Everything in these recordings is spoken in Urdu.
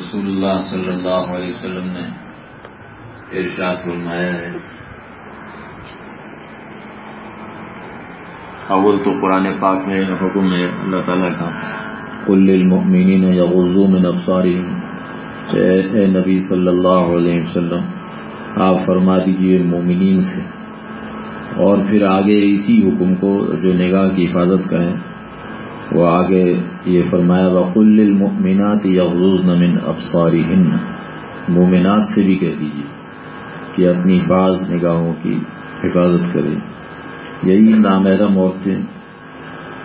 رسول اللہ صلی اللہ علیہ وسلم نے ارشاد فرمایا ہے۔ اول تو قرآن پاک میں حکم ہے اللہ تعالیٰ کا کل المؤمنین یغضوا من ابصارهم اے نبی صلی اللہ علیہ وسلم، آپ فرما دیجیے مومنین سے۔ اور پھر آگے اسی حکم کو جو نگاہ کی حفاظت کا ہے وہ آگے یہ فرمایا، وقل المؤمنات یغضضن من ابصارهن مومنات سے بھی کہہ دیجیے کہ اپنی بعض نگاہوں کی حفاظت کریں۔ یہی نامحرم عورتیں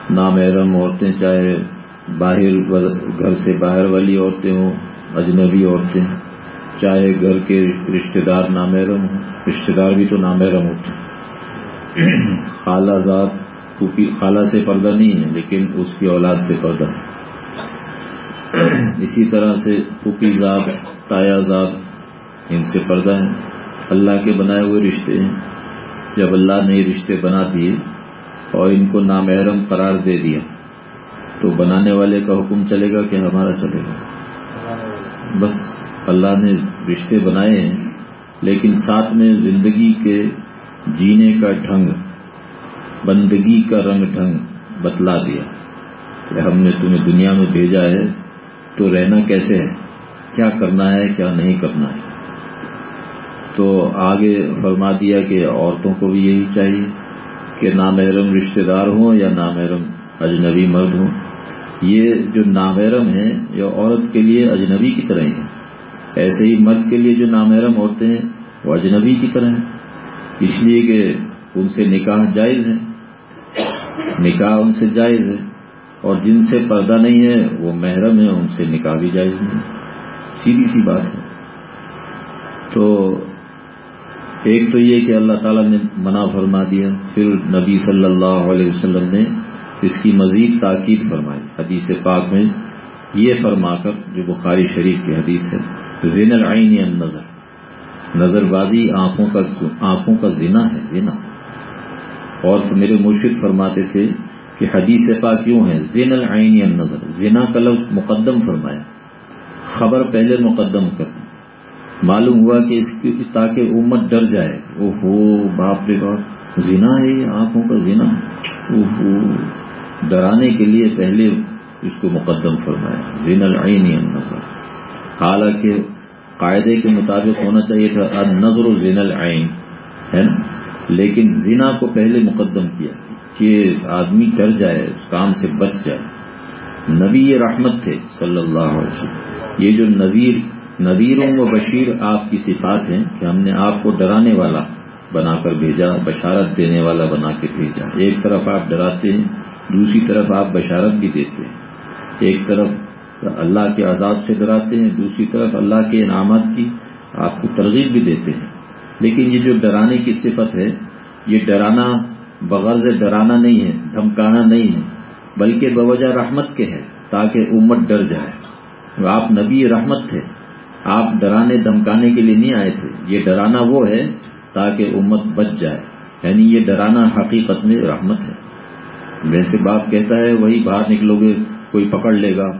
نامحرم عورتیں، چاہے باہر گھر سے باہر والی عورتیں ہوں، اجنبی عورتیں، چاہے گھر کے رشتہ دار نامحرم ہوں، رشتہ دار بھی تو نامحرم ہوتے ہیں۔ خالہ ذات پھوپھی خالہ سے پردہ نہیں ہے، لیکن اس کی اولاد سے پردہ ہے۔ اسی طرح سے پھوپھی ذات تایا ذات ان سے پردہ ہے اللہ کے بنائے ہوئے رشتے ہیں۔ جب اللہ نے یہ رشتے بنا دیے اور ان کو نامحرم قرار دے دیا، تو بنانے والے کا حکم چلے گا کہ ہمارا چلے گا۔ بس اللہ نے رشتے بنائے ہیں، لیکن ساتھ میں زندگی کے جینے کا ڈھنگ۔ بندگی کا رنگ ڈھنگ بتلا دیا کہ ہم نے تمہیں دنیا میں بھیجا ہے، تو رہنا کیسے ہے؟ کیا کرنا ہے، کیا نہیں کرنا ہے؟ تو آگے فرما دیا کہ عورتوں کو بھی یہی چاہیے کہ نامحرم رشتہ دار ہوں یا نامحرم اجنبی مرد ہوں۔ یہ جو نامحرم ہیں، یہ عورت کے لیے اجنبی کی طرح ہیں۔ ایسے ہی مرد کے لیے جو نامحرم عورتیں ہیں، وہ اجنبی کی طرح ہیں۔ اس لیے کہ ان سے نکاح جائز ہے نکاح ان سے جائز ہے۔ اور جن سے پردہ نہیں ہے، وہ محرم ہے ان سے نکاح بھی جائز نہیں۔ سیدھی سی بات ہے۔ تو ایک تو یہ کہ اللہ تعالیٰ نے منع فرما دیا۔ پھر نبی صلی اللہ علیہ وسلم نے اس کی مزید تاکید فرمائی۔ حدیث پاک میں یہ فرما کر، جو بخاری شریف کی حدیث ہے زین العین النظر نظر۔ بازی آنکھوں کا آنکھوں کا زنا ہے زنا اور میرے مرشد فرماتے تھے کہ حدیث پاک کیوں ہے زین العین النظر۔ زنا کا لفظ مقدم فرمایا۔ خبر پہلے مقدم کر معلوم ہوا کہ اس کی تاکہ امت ڈر جائے۔ او ہو باپ رے باپ زنا ہے یہ، آنکھوں کا زنا او ہو ڈرانے کے لیے پہلے اس کو مقدم فرمایا۔ زین العین النظر۔ حالانکہ قاعدے کے مطابق ہونا چاہیے تھا نظر و زین العین ہے نا؟ لیکن زنا کو پہلے مقدم کیا کہ آدمی ڈر جائے اس کام سے بچ جائے۔ نبی یہ رحمت تھے، صلی اللہ علیہ وسلم۔ یہ جو نویر نذیروں و بشیر آپ کی صفات ہیں کہ ہم نے آپ کو ڈرانے والا بنا کر بھیجا، بشارت دینے والا بنا کے بھیجا۔ ایک طرف آپ ڈراتے ہیں، دوسری طرف آپ بشارت بھی دیتے ہیں۔ ایک طرف اللہ کے عذاب سے ڈراتے ہیں، دوسری طرف اللہ کے انعامات کی آپ کو ترغیب بھی دیتے ہیں۔ لیکن یہ جو ڈرانے کی صفت ہے، یہ ڈرانا بغرض ڈرانا نہیں ہے، دھمکانا نہیں ہے، بلکہ بوجہ رحمت کے ہے، تاکہ امت ڈر جائے۔ آپ نبی رحمت تھے، آپ ڈرانے دھمکانے کے لیے نہیں آئے تھے۔ یہ ڈرانا وہ ہے تاکہ امت بچ جائے۔ یعنی یہ ڈرانا حقیقت میں رحمت ہے۔ ویسے باپ کہتا ہے، وہی باہر نکلو گے کوئی پکڑ لے گا۔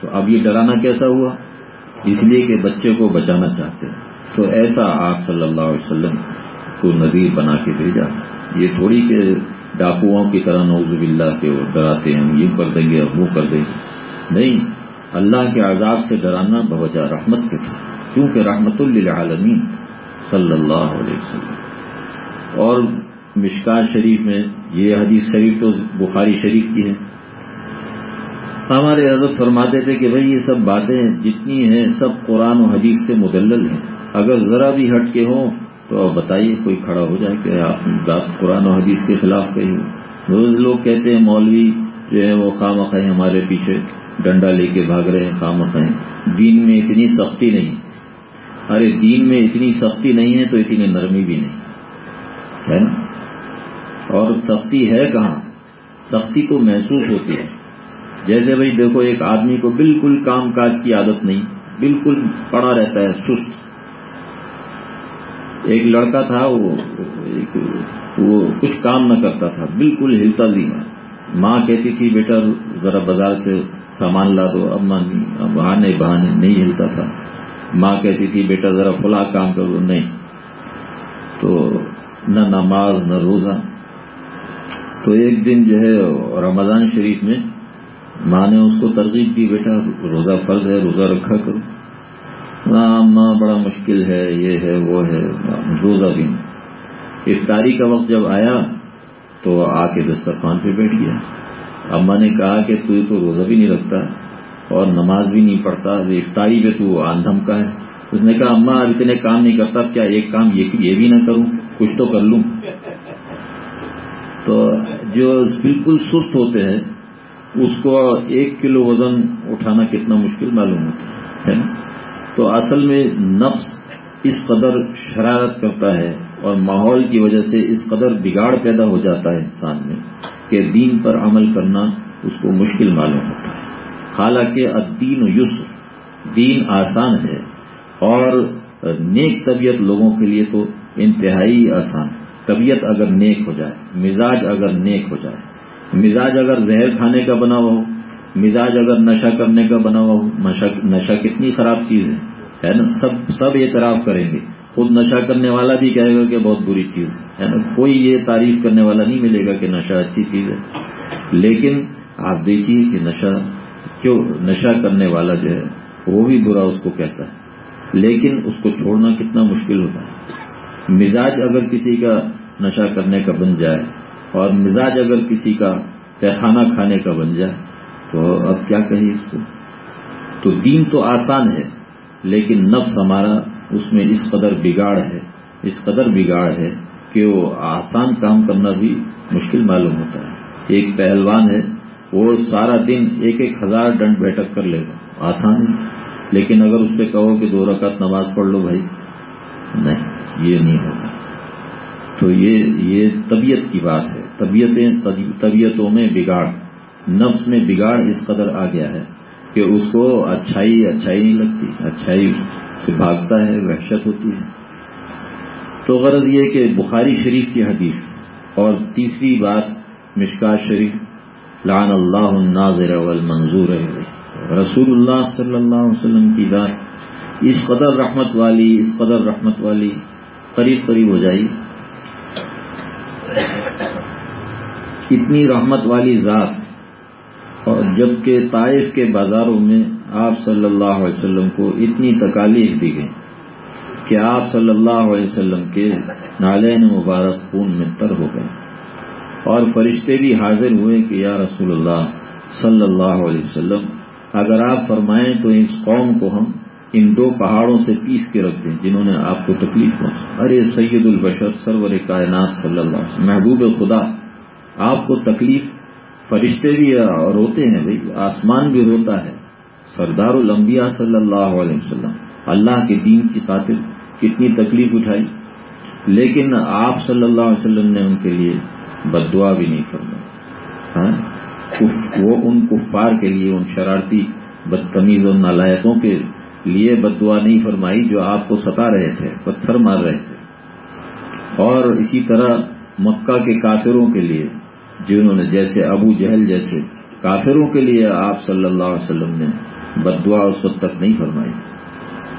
تو اب یہ ڈرانا کیسا ہوا؟ اس لیے کہ بچے کو بچانا چاہتے ہیں۔ تو ایسا آپ صلی اللہ علیہ وسلم کو نذیر بنا کے بھیجا۔ یہ تھوڑی کہ ڈاکوؤں کی طرح نوز باللہ کے وہ ڈراتے ہیں ہم یہ کر دیں گے اور وہ کر دیں گے۔ نہیں، اللہ کے عذاب سے ڈرانا بوجہ رحمت کے تھا کیونکہ رحمت للعالمین صلی اللہ علیہ وسلم۔ اور مشکار شریف میں یہ حدیث شریف تو بخاری شریف کی ہے۔ ہمارے حضرت فرماتے تھے کہ بھئی یہ سب باتیں جتنی ہیں، سب قرآن و حدیث سے مدلل ہیں۔ اگر ذرا بھی ہٹ کے ہوں تو آپ بتائیے کوئی کھڑا ہو جائے کہ آپ قرآن و حدیث کے خلاف کہی ہو روز لوگ کہتے ہیں مولوی جو ہے وہ خام ہیں ہمارے پیچھے ڈنڈا لے کے بھاگ رہے ہیں خام ہیں دین میں اتنی سختی نہیں۔ ارے دین میں اتنی سختی نہیں ہے تو اتنی نرمی بھی نہیں۔ ہے نا؟ اور سختی ہے کہاں؟ سختی کو محسوس ہوتی ہے۔ جیسے بھائی دیکھو، ایک آدمی کو بالکل کام کاج کی عادت نہیں، بالکل پڑا رہتا ہے، سست۔ ایک لڑکا تھا، وہ وہ کچھ کام نہ کرتا تھا، بالکل ہلتا نہیں ماں کہتی تھی، بیٹا، ذرا بازار سے سامان لا دو۔ اب مان اب بہانے بہانے نہیں ہلتا تھا۔ ماں کہتی تھی، بیٹا، ذرا فلاں کام کرو۔ نہیں۔ تو نہ نماز، نہ روزہ۔ تو ایک دن جو ہے، رمضان شریف میں ماں نے اس کو ترغیب دی، بیٹا، روزہ فرض ہے، روزہ رکھا کرو۔ ہاں ماں بڑا مشکل ہے، یہ ہے، وہ ہے روزہ بھی افطاری کا وقت جب آیا تو آ کے دسترخوان پہ بیٹھ گیا۔ اما نے کہا کہ تو تو روزہ بھی نہیں رکھتا اور نماز بھی نہیں پڑھتا افطاری پہ تو آندھم کا ہے۔ اس نے کہا اما اب اتنے کام نہیں کرتا کیا ایک کام یہ بھی نہ کروں، کچھ تو کر لوں۔ تو جو بالکل سست ہوتے ہیں، اس کو ایک کلو وزن اٹھانا کتنا مشکل معلوم ہوتا ہے تو اصل میں نفس اس قدر شرارت کرتا ہے اور ماحول کی وجہ سے اس قدر بگاڑ پیدا ہو جاتا ہے انسان میں کہ دین پر عمل کرنا اس کو مشکل معلوم ہوتا ہے۔ حالانکہ الدین یسر، دین آسان ہے اور نیک طبیعت لوگوں کے لیے تو انتہائی آسان ہے۔ طبیعت اگر نیک ہو جائے، مزاج اگر نیک ہو جائے، مزاج اگر زہر کھانے کا بنا ہو مزاج اگر نشہ کرنے کا بنا ہوا نشہ کتنی خراب چیز ہے۔ نا؟ سب سب اعتراف کریں گے۔ خود نشہ کرنے والا بھی کہے گا کہ بہت بری چیز ہے۔ نا؟ کوئی یہ تعریف کرنے والا نہیں ملے گا کہ نشہ اچھی چیز ہے۔ لیکن آپ دیکھیے کہ نشہ کیوں نشہ کرنے والا جو ہے، وہ بھی برا اس کو کہتا ہے۔ لیکن اس کو چھوڑنا کتنا مشکل ہوتا ہے۔ مزاج اگر کسی کا نشہ کرنے کا بن جائے اور مزاج اگر کسی کا پیخانہ کھانے کا بن جائے تو اب کیا کہیں اس کو؟ تو دین تو آسان ہے، لیکن نفس ہمارا اس میں اس قدر بگاڑ ہے، اس قدر بگاڑ ہے کہ وہ آسان کام کرنا بھی مشکل معلوم ہوتا ہے۔ ایک پہلوان ہے، وہ سارا دن ایک ایک ہزار ڈنڈ بیٹھک کر لے گا۔ آسان ہے۔ لیکن اگر اس سے کہو کہ دو رکعت نماز پڑھ لو بھائی، نہیں، یہ نہیں ہوگا۔ تو یہ یہ طبیعت کی بات ہے۔ طبیعتیں، طبیعتوں میں بگاڑ۔ نفس میں بگاڑ اس قدر آ گیا ہے کہ اس کو اچھائی اچھائی نہیں لگتی، اچھائی سے بھاگتا ہے، وحشت ہوتی ہے۔ تو غرض یہ کہ بخاری شریف کی حدیث اور تیسری بات مشکا شریف، لعن اللہ الناظر والمنظور رسول اللہ صلی اللہ علیہ وسلم کی بات اس قدر رحمت والی، اس قدر رحمت والی قریب قریب ہو جائی۔ اتنی رحمت والی ذات اور جبکہ طائف کے بازاروں میں آپ صلی اللہ علیہ وسلم کو اتنی تکالیف دی گئی کہ آپ صلی اللہ علیہ وسلم کے نالین مبارک خون میں تر ہو گئے اور فرشتے بھی حاضر ہوئے کہ یا رسول اللہ صلی اللہ علیہ وسلم، اگر آپ فرمائیں تو اس قوم کو ہم ان دو پہاڑوں سے پیس کے رکھ دیں جنہوں نے آپ کو تکلیف پہنچا ارے سید البشر، سرور کائنات صلی اللہ علیہ وسلم، محبوب خدا، آپ کو تکلیف فرشتے بھی روتے ہیں بھائی، آسمان بھی روتا ہے۔ سردار الانبیاء صلی اللہ علیہ وسلم، اللہ کے دین کی خاطر کتنی تکلیف اٹھائی۔ لیکن آپ صلی اللہ علیہ وسلم نے ان کے لیے بد دعا بھی نہیں فرمائی۔ ہاں؟ وہ ان کفار کے لیے، ان شرارتی بدتمیز اور نالائقوں کے لیے بد دعا نہیں فرمائی جو آپ کو ستا رہے تھے، پتھر مار رہے تھے۔ اور اسی طرح مکہ کے کافروں کے لیے جنہوں نے جیسے ابو جہل جیسے کافروں کے لیے آپ صلی اللہ علیہ وسلم نے بد اس وقت تک نہیں فرمائی۔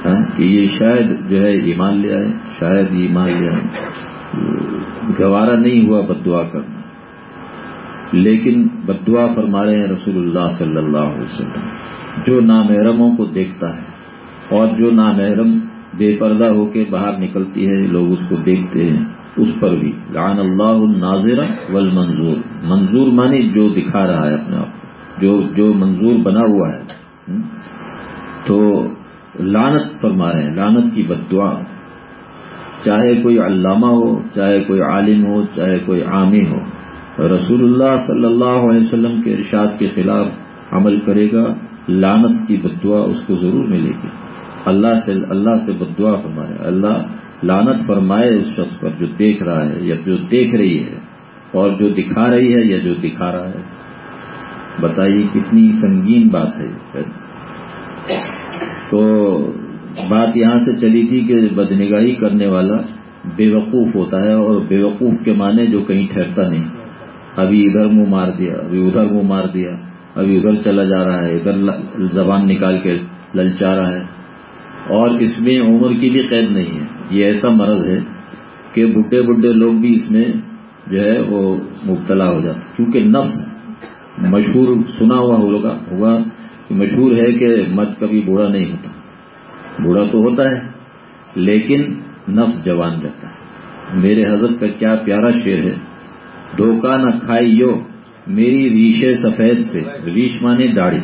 ہاں؟ کہ یہ شاید جو ہے ایمان لے آئے، شاید ایمان لے آئے۔ گوارا نہیں ہوا بد دعا کرنا۔ لیکن بد دعا فرما رہے ہیں رسول اللہ صلی اللہ علیہ وسلم۔ جو نامحرموں کو دیکھتا ہے اور جو نامحرم بے پردہ ہو کے باہر نکلتی ہے، لوگ اس کو دیکھتے ہیں۔ اس پر بھی۔ لعن اللہ الناظر والمنظور۔ منظور مانی جو دکھا رہا ہے اپنے آپ کو۔ جو جو منظور بنا ہوا ہے۔ تو لانت فرما رہے ہیں لانت کی بد دعا۔ چاہے کوئی علامہ ہو، چاہے کوئی عالم ہو، چاہے کوئی عامی ہو۔ رسول اللہ صلی اللہ علیہ وسلم کے ارشاد کے خلاف عمل کرے گا لانت کی بد دعا اس کو ضرور ملے گی۔ اللہ سے اللہ سے بد دعا فرمائے اللہ لانت فرمائے اس شخص پر جو دیکھ رہا ہے، یا جو دیکھ رہی ہے، اور جو دکھا رہی ہے، یا جو دکھا رہا ہے۔ بتائیے، کتنی سنگین بات ہے تو بات یہاں سے چلی تھی کہ بدنگاہی کرنے والا بے وقوف ہوتا ہے، اور بے وقوف کے معنی جو کہیں ٹھہرتا نہیں۔ ابھی ادھر منہ مار دیا، ابھی ادھر منہ مار دیا، ابھی ادھر چلا جا رہا ہے، ادھر زبان نکال کے للچا رہا ہے۔ اور اس میں عمر کی بھی قید نہیں ہے۔ یہ ایسا مرض ہے کہ بڈھے بڈھے لوگ بھی اس میں جو ہے وہ مبتلا ہو جاتا کیونکہ نفس مشہور سنا ہوا ہوگا ہوگا کہ مشہور ہے کہ مت کبھی بوڑھا نہیں ہوتا۔ بوڑھا تو ہوتا ہے، لیکن نفس جوان رہتا ہے۔ میرے حضرت کا کیا پیارا شعر ہے دھوکہ نہ کھائیو میری ریشے سفید سے، ریش مانے داڑھی۔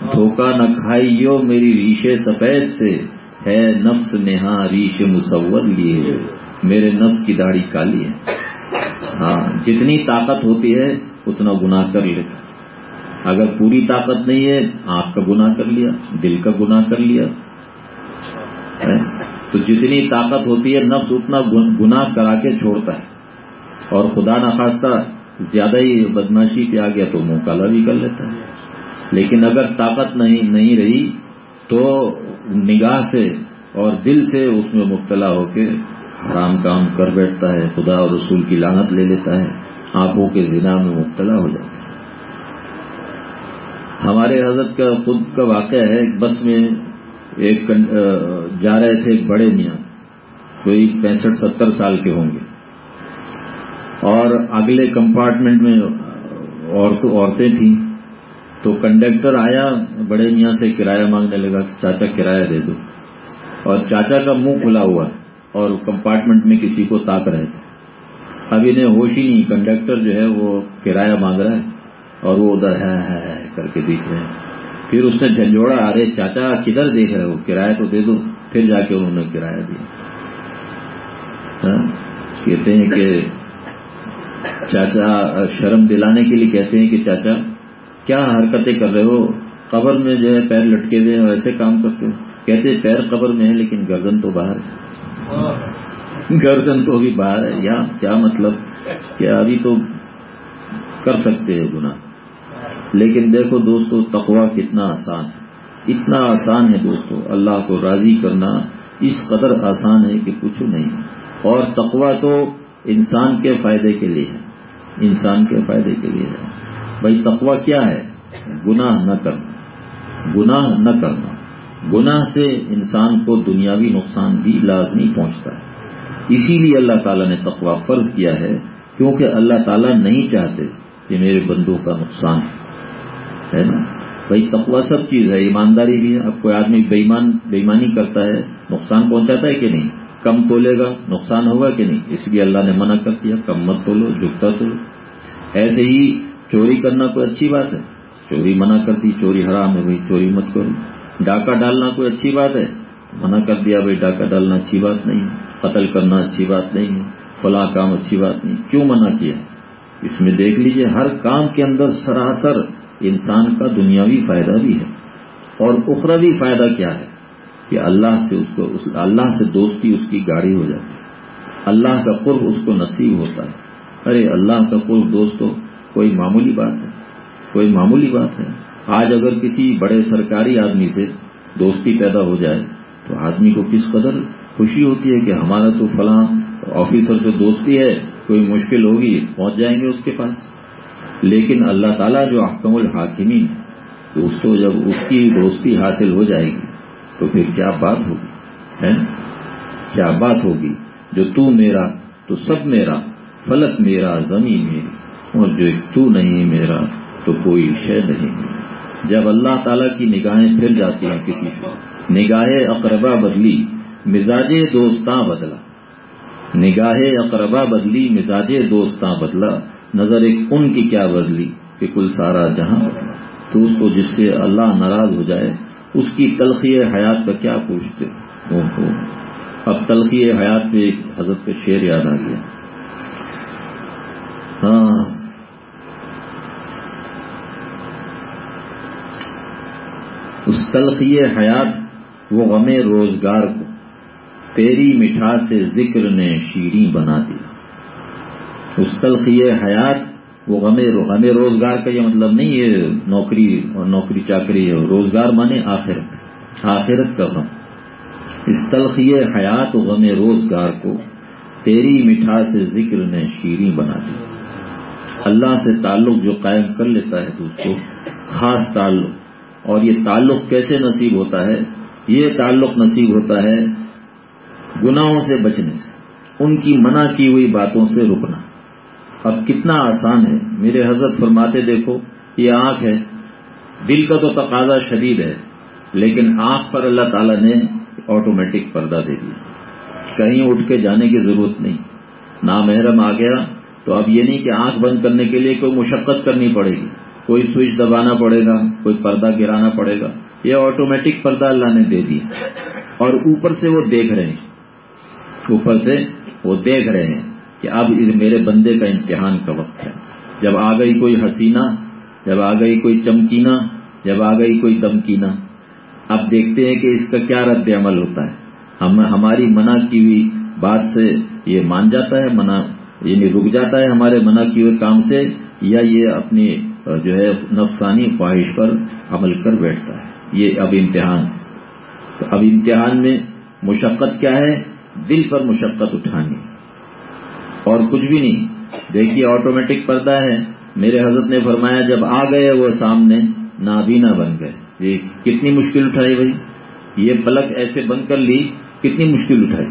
دھوکہ نہ کھائیو میری ریشے سفید سے ہے نفس نہا ریش مصور لیے میرے نفس کی داڑھی کالی ہے۔ ہاں جتنی طاقت ہوتی ہے، اتنا گناہ کر لیتا۔ اگر پوری طاقت نہیں ہے آنکھ کا گناہ کر لیا، دل کا گناہ کر لیا۔ تو جتنی طاقت ہوتی ہے، نفس اتنا گناہ کرا کے چھوڑتا ہے۔ اور خدا نخواستہ، زیادہ ہی بدماشی پہ آ گیا تو منہ کالا بھی کر لیتا ہے۔ لیکن اگر طاقت نہیں نہیں رہی، تو نگاہ سے اور دل سے اس میں مبتلا ہو کے حرام کام کر بیٹھتا ہے، خدا اور رسول کی لانت لے لیتا ہے، آنکھوں کے زنا میں مبتلا ہو جاتا ہے۔ ہمارے حضرت کا خود کا واقعہ ہے بس میں ایک جا رہے تھے ایک بڑے میاں، کوئی پینسٹھ، ستر سال کے ہوں گے۔ اور اگلے کمپارٹمنٹ میں عورتیں تھیں۔ تو کنڈکٹر آیا، بڑے میاں سے کرایہ مانگنے لگا کہ چاچا کرایہ دے دو۔ اور چاچا کا منہ کھلا ہوا اور کمپارٹمنٹ میں کسی کو تاک رہے تھے۔ اب انہیں ہوش ہی نہیں کنڈکٹر جو ہے وہ کرایہ مانگ رہا ہے اور وہ ادھر ہے ہے کر کے دیکھ رہے ہیں۔ پھر اس نے جھنجھوڑا، ارے چاچا کدھر دیکھ رہے ہو؟ کرایہ تو دے دو۔ پھر جا کے انہوں نے کرایہ دیا۔ ہاں؟ کہتے ہیں کہ چاچا شرم دلانے کے لیے کہتے ہیں کہ چاچا کیا حرکتیں کر رہے ہو؟ قبر میں جو ہے پیر لٹکے ہوئے ہیں ویسے کام کرتے ہو۔ کہتے پیر قبر میں ہے لیکن گردن تو باہر ہے۔ گردن تو ابھی باہر ہے۔ یا کیا مطلب کہ ابھی تو کر سکتے ہیں گنا لیکن دیکھو دوستو تقوا کتنا آسان ہے۔ اتنا آسان ہے دوستو، اللہ کو راضی کرنا اس قدر آسان ہے کہ کچھ نہیں۔ اور تقوا تو انسان کے فائدے کے لیے ہے۔ انسان کے فائدے کے لیے ہے۔ بھائی تقوا کیا ہے؟ گناہ نہ کرنا۔ گناہ نہ کرنا۔ گناہ سے انسان کو دنیاوی نقصان بھی لازمی پہنچتا ہے۔ اسی لیے اللہ تعالیٰ نے تقوا فرض کیا ہے، کیونکہ اللہ تعالیٰ نہیں چاہتے کہ میرے بندوں کا نقصان ہے نا؟ بھائی تقوا سب چیز ہے، ایمانداری بھی ہے۔ اب کوئی آدمی بےمان بےمانی کرتا ہے، نقصان پہنچاتا ہے کہ نہیں؟ کم تولے گا، نقصان ہوگا کہ نہیں؟ اس لیے اللہ نے منع کر دیا، کم مت تولو، جھکتا تولو۔ ایسے ہی چوری کرنا کوئی اچھی بات ہے؟ چوری منع کر دی، چوری حرام ہے بھائی چوری مت کرو۔ ڈاکہ ڈالنا کوئی اچھی بات ہے؟ منع کر دیا بھائی، ڈاکہ ڈالنا اچھی بات نہیں ہے۔ قتل کرنا اچھی بات نہیں ہے۔ فلاں کام اچھی بات نہیں۔ کیوں منع کیا؟ اس میں دیکھ لیجیے، ہر کام کے اندر سراسر انسان کا دنیاوی فائدہ بھی ہے۔ اور اخروی فائدہ کیا ہے؟ کہ اللہ سے اس کو اللہ سے دوستی اس کی گاڑی ہو جاتی ہے۔ اللہ کا قرب اس کو نصیب ہوتا ہے۔ ارے، اللہ کا قرب دوستو کوئی معمولی بات ہے، کوئی معمولی بات ہے۔ آج اگر کسی بڑے سرکاری آدمی سے دوستی پیدا ہو جائے تو آدمی کو کس قدر خوشی ہوتی ہے کہ ہمارا تو فلاں آفیسر سے دوستی ہے، کوئی مشکل ہوگی، پہنچ جائیں گے اس کے پاس۔ لیکن اللہ تعالیٰ جو احکم الحاکمین تو اس کو جب اس کی دوستی حاصل ہو جائے گی، تو پھر کیا بات ہوگی؟ کیا بات ہوگی؟ جو تو میرا، تو سب میرا، فلک میرا، زمین میری۔ اور جو تو نہیں میرا، تو کوئی شے نہیں۔ جب اللہ تعالیٰ کی نگاہیں پھر جاتی ہیں کسی سے۔ نگاہ اقربا بدلی، مزاج دوستاں بدلا۔ نگاہ اقربا بدلی، مزاج دوستاں بدلا۔ نظر ایک ان کی کیا بدلی کہ کل سارا جہاں بدلا۔ تو اس کو جس سے اللہ ناراض ہو جائے، اس کی تلخی حیات کا کیا پوچھتے؟ اب تلخی حیات پہ ایک حضرت پہ شعر یاد آ گیا ہاں اس تلخی حیات وہ غم روزگار کو، تیری مٹھا سے ذکر نے شیریں بنا دیا اس تلخی حیات وہ غم غم روزگار کا یہ مطلب نہیں ہے نوکری اور نوکری چاکری ہے روزگار مانے آخرت آخرت کا غم۔ اس تلخی حیات و غم روزگار کو تیری مٹھا سے ذکر نے شیریں بنا دیا اللہ سے تعلق جو قائم کر لیتا ہے دوستوں خاص تعلق اور یہ تعلق کیسے نصیب ہوتا ہے؟ یہ تعلق نصیب ہوتا ہے گناہوں سے بچنے سے، ان کی منع کی ہوئی باتوں سے رکنا۔ اب کتنا آسان ہے، میرے حضرت فرماتے دیکھو، یہ آنکھ ہے۔ دل کا تو تقاضا شدید ہے، لیکن آنکھ پر اللہ تعالیٰ نے آٹومیٹک پردہ دے دیا۔ کہیں اٹھ کے جانے کی ضرورت نہیں۔ نامحرم آ گیا تو اب یہ نہیں کہ آنکھ بند کرنے کے لیے کوئی مشقت کرنی پڑے گی۔ کوئی سوئچ دبانا پڑے گا، کوئی پردہ گرانا پڑے گا۔ یہ آٹومیٹک پردہ اللہ نے دے دیا۔ اور اوپر سے وہ دیکھ رہے ہیں۔ اوپر سے وہ دیکھ رہے ہیں کہ اب میرے بندے کا امتحان کا وقت ہے۔ جب آ گئی کوئی حسینہ، جب آ گئی کوئی چمکینا جب آ گئی کوئی دمکینا اب دیکھتے ہیں کہ اس کا کیا رد عمل ہوتا ہے۔ ہم، ہماری منع کی ہوئی بات سے یہ مان جاتا ہے، منع یعنی رک جاتا ہے ہمارے منع کیے ہوئے کام سے، یا یہ اپنی جو ہے، نفسانی خواہش پر عمل کر بیٹھتا ہے۔ یہ اب امتحان۔ تو اب امتحان میں مشقت کیا ہے؟ دل پر مشقت اٹھانی۔ اور کچھ بھی نہیں۔ دیکھیے، آٹومیٹک پردہ ہے۔ میرے حضرت نے فرمایا، جب آ گئے، وہ سامنے نابینا بن گئے۔ یہ کتنی مشکل اٹھائی بھائی؟ یہ پلک ایسے بند کر لی، کتنی مشکل اٹھائی۔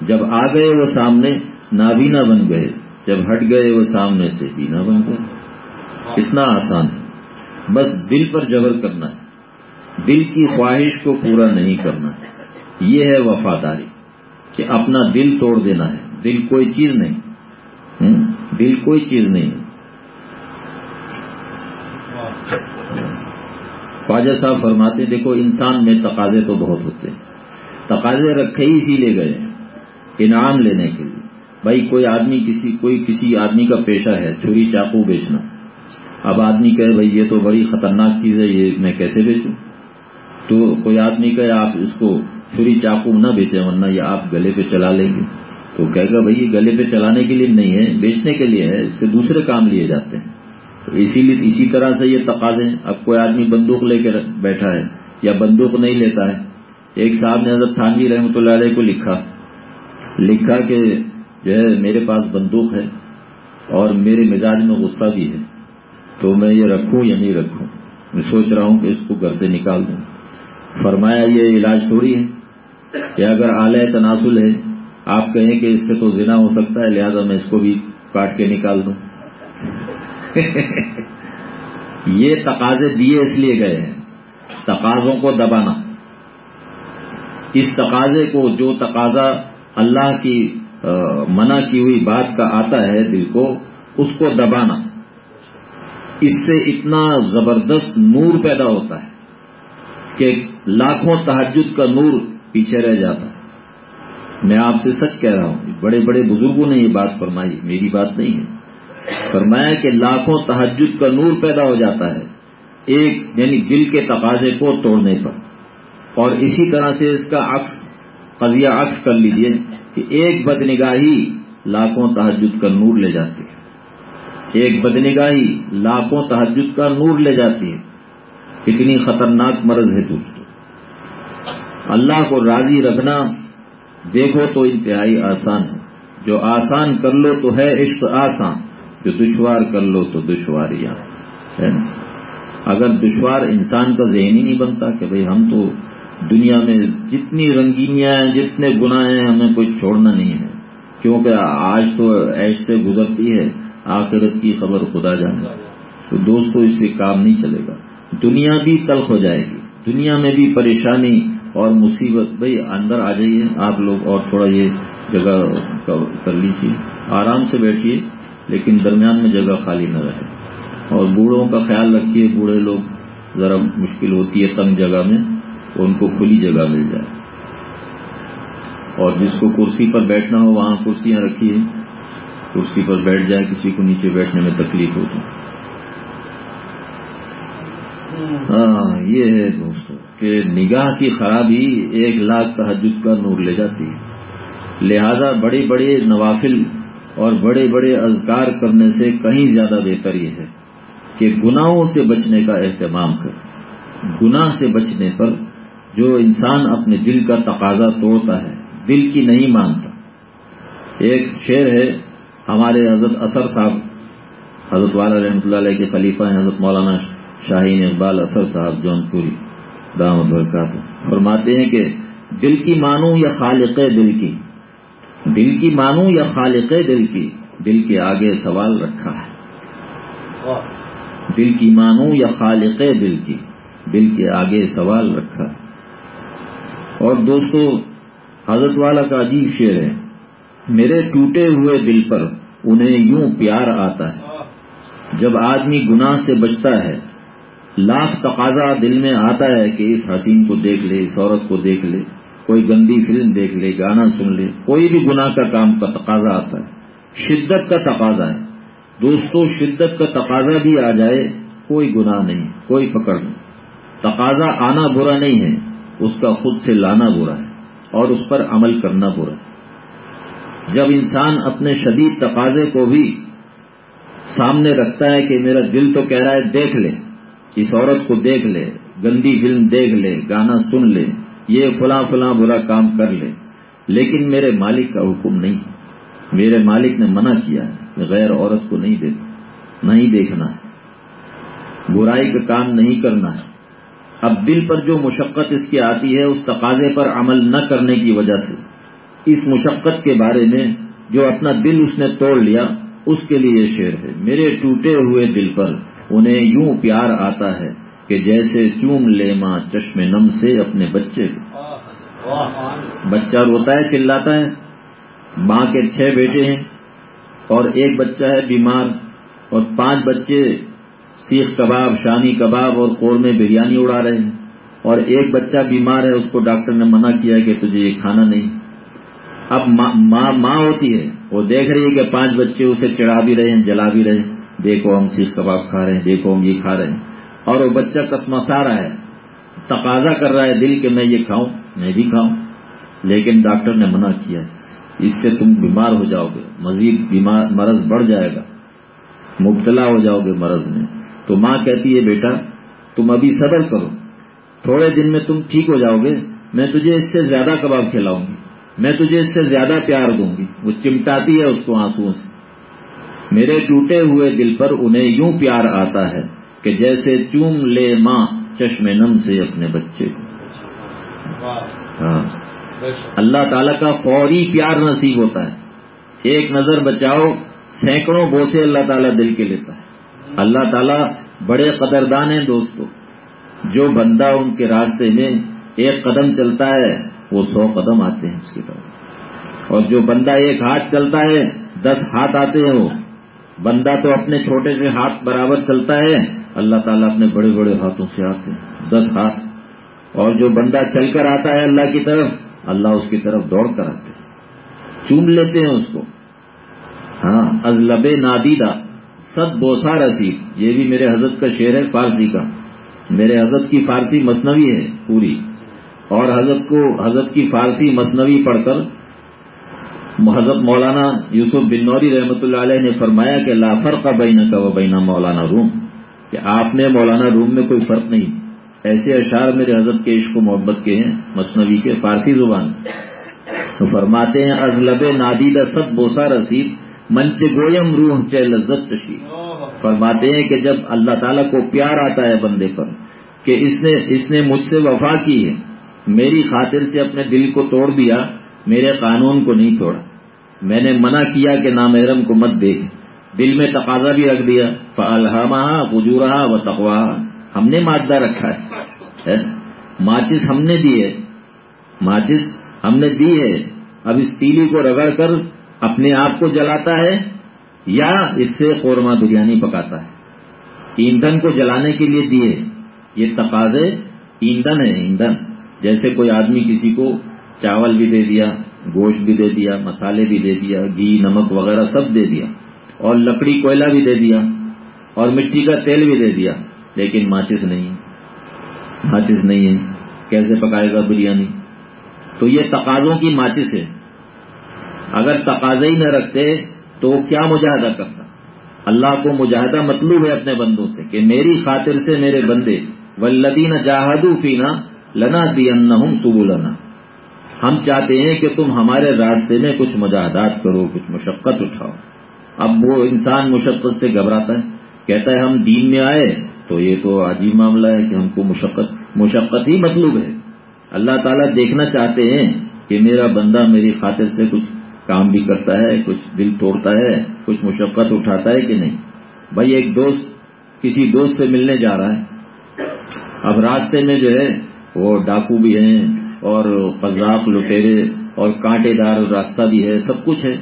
جب آ گئے، وہ سامنے نابینا بن گئے۔ جب ہٹ گئے، وہ سامنے سے بینا بن گئے۔ اتنا آسان ہے۔ بس دل پر جبر کرنا ہے۔ دل کی خواہش کو پورا نہیں کرنا۔ ہے یہ ہے وفاداری کہ اپنا دل توڑ دینا ہے۔ دل کوئی چیز نہیں۔ دل کوئی چیز نہیں۔ خواجہ صاحب فرماتے دیکھو، انسان میں تقاضے تو بہت ہوتے ہیں۔ تقاضے رکھے ہی اسی لے گئے انعام لینے کے لیے۔ بھائی، کوئی آدمی کسی، کوئی کسی آدمی کا پیشہ ہے، چھری چاقو بیچنا۔ اب آدمی کہے بھائی یہ تو بڑی خطرناک چیز ہے، یہ میں کیسے بیچوں؟ تو کوئی آدمی کہے آپ اس کو چھری چاقو نہ بیچیں ورنہ یہ آپ گلے پہ چلا لیں گے۔ تو کہے گا بھائی یہ گلے پہ چلانے کے لیے نہیں ہے، بیچنے کے لیے ہے، اس سے دوسرے کام لیے جاتے ہیں۔ تو اسی لیے اسی طرح سے یہ تقاضے اب کوئی آدمی بندوق لے کے بیٹھا ہے یا بندوق نہیں لیتا ہے۔ ایک صاحب نے حضرت تھانوی رحمۃ اللہ علیہ کو لکھا لکھا کہ جو ہے میرے پاس بندوق ہے اور میرے مزاج میں غصہ بھی ہے۔ تو میں یہ رکھوں یا نہیں رکھوں؟ میں سوچ رہا ہوں کہ اس کو گھر سے نکال دوں۔ فرمایا، یہ علاج تھوڑی ہے کہ اگر اعلی تناسل ہے، آپ کہیں کہ اس سے تو زنا ہو سکتا ہے، لہذا میں اس کو بھی کاٹ کے نکال دوں۔ یہ تقاضے دیے اس لیے گئے ہیں، تقاضوں کو دبانا۔ اس تقاضے کو، جو تقاضا اللہ کی منع کی ہوئی بات کا آتا ہے دل کو، اس کو دبانا۔ اس سے اتنا زبردست نور پیدا ہوتا ہے کہ لاکھوں تحجد کا نور پیچھے رہ جاتا ہے۔ میں آپ سے سچ کہہ رہا ہوں، بڑے بڑے بزرگوں نے یہ بات فرمائی، میری بات نہیں ہے۔ فرمایا کہ لاکھوں تحجد کا نور پیدا ہو جاتا ہے ایک یعنی دل کے تقاضے کو توڑنے پر۔ اور اسی طرح سے اس کا عکس، قضیہ عکس کر لیجیے کہ ایک بدنگاہی لاکھوں تحجد کا نور لے جاتی ہے۔ ایک بدنگاہی لاکھوں تحجد کا نور لے جاتی ہے۔ کتنی خطرناک مرض ہے دوستوں اللہ کو راضی رکھنا، دیکھو تو انتہائی آسان ہے۔ جو آسان کر لو تو ہے عشق آسان، جو دشوار کر لو تو دشواریاں ہے نا؟ اگر دشوار انسان کا ذہن ہی نہیں بنتا کہ بھئی ہم تو دنیا میں جتنی رنگینیاں ہیں، جتنے گناہ ہیں، ہمیں کوئی چھوڑنا نہیں ہے۔ کیونکہ آج تو ایسے گزرتی ہے۔ آخرت کی خبر خدا جانے تو دوستو، اس سے کام نہیں چلے گا۔ دنیا بھی تلخ ہو جائے گی۔ دنیا میں بھی پریشانی اور مصیبت۔ بھئی اندر آ جائیے۔ آپ لوگ اور تھوڑا یہ جگہ کر لیجیے۔ آرام سے بیٹھیے، لیکن درمیان میں جگہ خالی نہ رہے۔ اور بوڑھوں کا خیال رکھیے۔ بوڑھے لوگ ذرا مشکل ہوتی ہے تنگ جگہ میں، تو ان کو کھلی جگہ مل جائے۔ اور جس کو کرسی پر بیٹھنا ہو، وہاں کرسیاں رکھیے۔ کرسی پر بیٹھ جائے، کسی کو نیچے بیٹھنے میں تکلیف ہوتی۔ ہاں یہ ہے دوستوں کہ نگاہ کی خرابی ایک لاکھ تحجد کا نور لے جاتی۔ ہے لہذا بڑے بڑے نوافل اور بڑے بڑے اذکار کرنے سے کہیں زیادہ بہتر یہ ہے کہ گناہوں سے بچنے کا اہتمام کر۔ گناہ سے بچنے پر جو انسان اپنے دل کا تقاضا توڑتا ہے، دل کی نہیں مانتا۔ ایک شعر ہے ہمارے حضرت اثر صاحب، حضرت والا رحمۃ اللہ علیہ کے خلیفہ ہیں، حضرت مولانا شاہین اقبال اثر صاحب جون پوری دامد برکات فرماتے ہیں کہ دل کی مانو یا خالق دل کی؟ دل کی مانو یا خالق دل کی؟ دل کے آگے سوال رکھا ہے۔ دل کی مانو یا خالق دل کی؟ دل کے آگے سوال رکھا ہے۔ اور دوستو، حضرت والا کا عجیب شعر ہے۔ میرے ٹوٹے ہوئے دل پر انہیں یوں پیار آتا ہے۔ جب آدمی گناہ سے بچتا ہے، لاکھ تقاضا دل میں آتا ہے کہ اس حسین کو دیکھ لے، اس عورت کو دیکھ لے، کوئی گندی فلم دیکھ لے، گانا سن لے، کوئی بھی گناہ کا کام کا تقاضا آتا ہے۔ شدت کا تقاضا ہے۔ دوستو، شدت کا تقاضا بھی آ جائے، کوئی گناہ نہیں، کوئی پکڑ نہیں۔ تقاضا آنا برا نہیں ہے، اس کا خود سے لانا برا ہے اور اس پر عمل کرنا برا ہے۔ جب انسان اپنے شدید تقاضے کو بھی سامنے رکھتا ہے کہ میرا دل تو کہہ رہا ہے دیکھ لے، اس عورت کو دیکھ لے، گندی فلم دیکھ لے، گانا سن لے، یہ فلاں فلاں برا کام کر لے، لیکن میرے مالک کا حکم نہیں۔ میرے مالک نے منع کیا ہے، غیر عورت کو نہیں دیکھنا نہیں دیکھنا۔ ہے برائی کا کام نہیں کرنا۔ ہے اب دل پر جو مشقت اس کی آتی ہے، اس تقاضے پر عمل نہ کرنے کی وجہ سے۔ اس مشقت کے بارے میں جو اپنا دل اس نے توڑ لیا، اس کے لیے یہ شعر ہے۔ میرے ٹوٹے ہوئے دل پر انہیں یوں پیار آتا ہے کہ جیسے چوم لے ماں چشم نم سے اپنے بچے کو۔ بچہ روتا ہے، چلاتا ہے۔ ماں کے چھ بیٹے ہیں اور ایک بچہ ہے بیمار اور پانچ بچے سیخ کباب شانی کباب اور قورمے بریانی اڑا رہے ہیں اور ایک بچہ بیمار ہے، اس کو ڈاکٹر نے منع کیا کہ تجھے یہ کھانا نہیں۔ اب ماں ماں ہوتی ہے۔ وہ دیکھ رہی ہے کہ پانچ بچے اسے چڑھا بھی رہے ہیں، جلا بھی رہے ہیں۔ دیکھو ہم سیخ کباب کھا رہے ہیں، دیکھو ہم یہ کھا رہے ہیں۔ اور وہ بچہ کسمسا رہا ہے۔ تقاضا کر رہا ہے دل کہ میں یہ کھاؤں، میں بھی کھاؤں۔ لیکن ڈاکٹر نے منع کیا، اس سے تم بیمار ہو جاؤ گے۔ مزید بیمار، مرض بڑھ جائے گا۔ مبتلا ہو جاؤ گے مرض میں۔ تو ماں کہتی ہے، بیٹا، تم ابھی صبر کرو۔ تھوڑے دن میں تم ٹھیک ہو جاؤ گے، میں تجھے اس سے زیادہ کباب کھلاؤں گی۔ میں تجھے اس سے زیادہ پیار دوں گی۔ وہ چمٹاتی ہے اس کو آنسو سے۔ میرے ٹوٹے ہوئے دل پر انہیں یوں پیار آتا ہے کہ جیسے چوم لے ماں چشم نم سے اپنے بچے۔ کو ہاں۔ اللہ تعالیٰ کا فوری پیار نصیب ہوتا ہے۔ ایک نظر بچاؤ، سینکڑوں بوسے اللہ تعالیٰ دل کے لیتا ہے۔ اللہ تعالیٰ بڑے قدردان ہیں دوستو۔ جو بندہ ان کے راستے میں ایک قدم چلتا ہے وہ سو قدم آتے ہیں اس کی طرف۔ اور جو بندہ ایک ہاتھ چلتا ہے، دس ہاتھ آتے ہیں وہ۔ بندہ تو اپنے چھوٹے سے ہاتھ برابر چلتا ہے، اللہ تعالیٰ اپنے بڑے بڑے ہاتھوں سے آتے ہیں۔ دس ہاتھ۔ اور جو بندہ چل کر آتا ہے اللہ کی طرف، اللہ اس کی طرف دوڑ کر آتے ہیں۔ چوم لیتے ہیں اس کو۔ ہاں ازلب نادیدہ۔ سد بوسا رسید یہ بھی میرے حضرت کا شعر ہے فارسی کا۔ میرے حضرت کی فارسی مصنوعی ہے پوری۔ اور حضرت کو حضرت کی فارسی مصنوعی پڑھ کر حضرت مولانا یوسف بن نوری رحمۃ اللہ علیہ نے فرمایا کہ لا فرق بین کا و بینا مولانا روم، کہ آپ نے مولانا روم میں کوئی فرق نہیں۔ ایسے اشعار میرے حضرت کے عشق و محبت کے ہیں مصنوعی کے فارسی زبان۔ تو فرماتے ہیں ازلب نادیدہ سب بوسا رسید منچ گویم روح چہ لذت چشی۔ فرماتے ہیں کہ جب اللہ تعالیٰ کو پیار آتا ہے بندے پر، کہ اس نے اس نے مجھ سے وفا کی ہے میری خاطر سے اپنے دل کو توڑ دیا، میرے قانون کو نہیں توڑا۔ میں نے منع کیا کہ نامحرم کو مت دیکھ۔ دل میں تقاضا بھی رکھ دیا۔ فلحمہ بجورہ و تقوا ہم نے مادہ رکھا ہے ماچس ہم نے دی ہے۔ ماچس ہم نے دی ہے۔ اب اس تیلی کو رگڑ کر اپنے آپ کو جلاتا ہے یا اس سے قورمہ بریانی پکاتا ہے؟ ایندھن کو جلانے کے لیے دیے۔ یہ تقاضے ایندھن ہے ایندھن۔ جیسے کوئی آدمی کسی کو چاول بھی دے دیا، گوشت بھی دے دیا، مسالے بھی دے دیا، گھی، نمک وغیرہ سب دے دیا، اور لکڑی کوئلہ بھی دے دیا، اور مٹی کا تیل بھی دے دیا، لیکن ماچس نہیں ہے ماچس نہیں ہے۔ کیسے پکائے گا بریانی؟ تو یہ تقاضوں کی ماچس ہے۔ اگر تقاضے ہی نہ رکھتے تو وہ کیا مجاہدہ کرتا؟ اللہ کو مجاہدہ مطلوب ہے اپنے بندوں سے کہ میری خاطر سے میرے بندے ولدین جاہدو فینا لنا دی ان ہم چاہتے ہیں کہ تم ہمارے راستے میں کچھ مجاہدات کرو، کچھ مشقت اٹھاؤ۔ اب وہ انسان مشقت سے گھبراتا ہے، کہتا ہے ہم دین میں آئے، تو یہ تو عجیب معاملہ ہے کہ ہم کو مشقت مشقت ہی مطلوب ہے۔ اللہ تعالیٰ دیکھنا چاہتے ہیں کہ میرا بندہ میری خاطر سے کچھ کام بھی کرتا ہے، کچھ دل توڑتا ہے، کچھ مشقت اٹھاتا ہے کہ نہیں۔ بھائی، ایک دوست، کسی دوست سے ملنے جا رہا ہے۔ اب راستے میں جو ہے وہ ڈاکو بھی ہیں اور قذاق لٹیرے اور کانٹے دار راستہ بھی ہے، سب کچھ ہے۔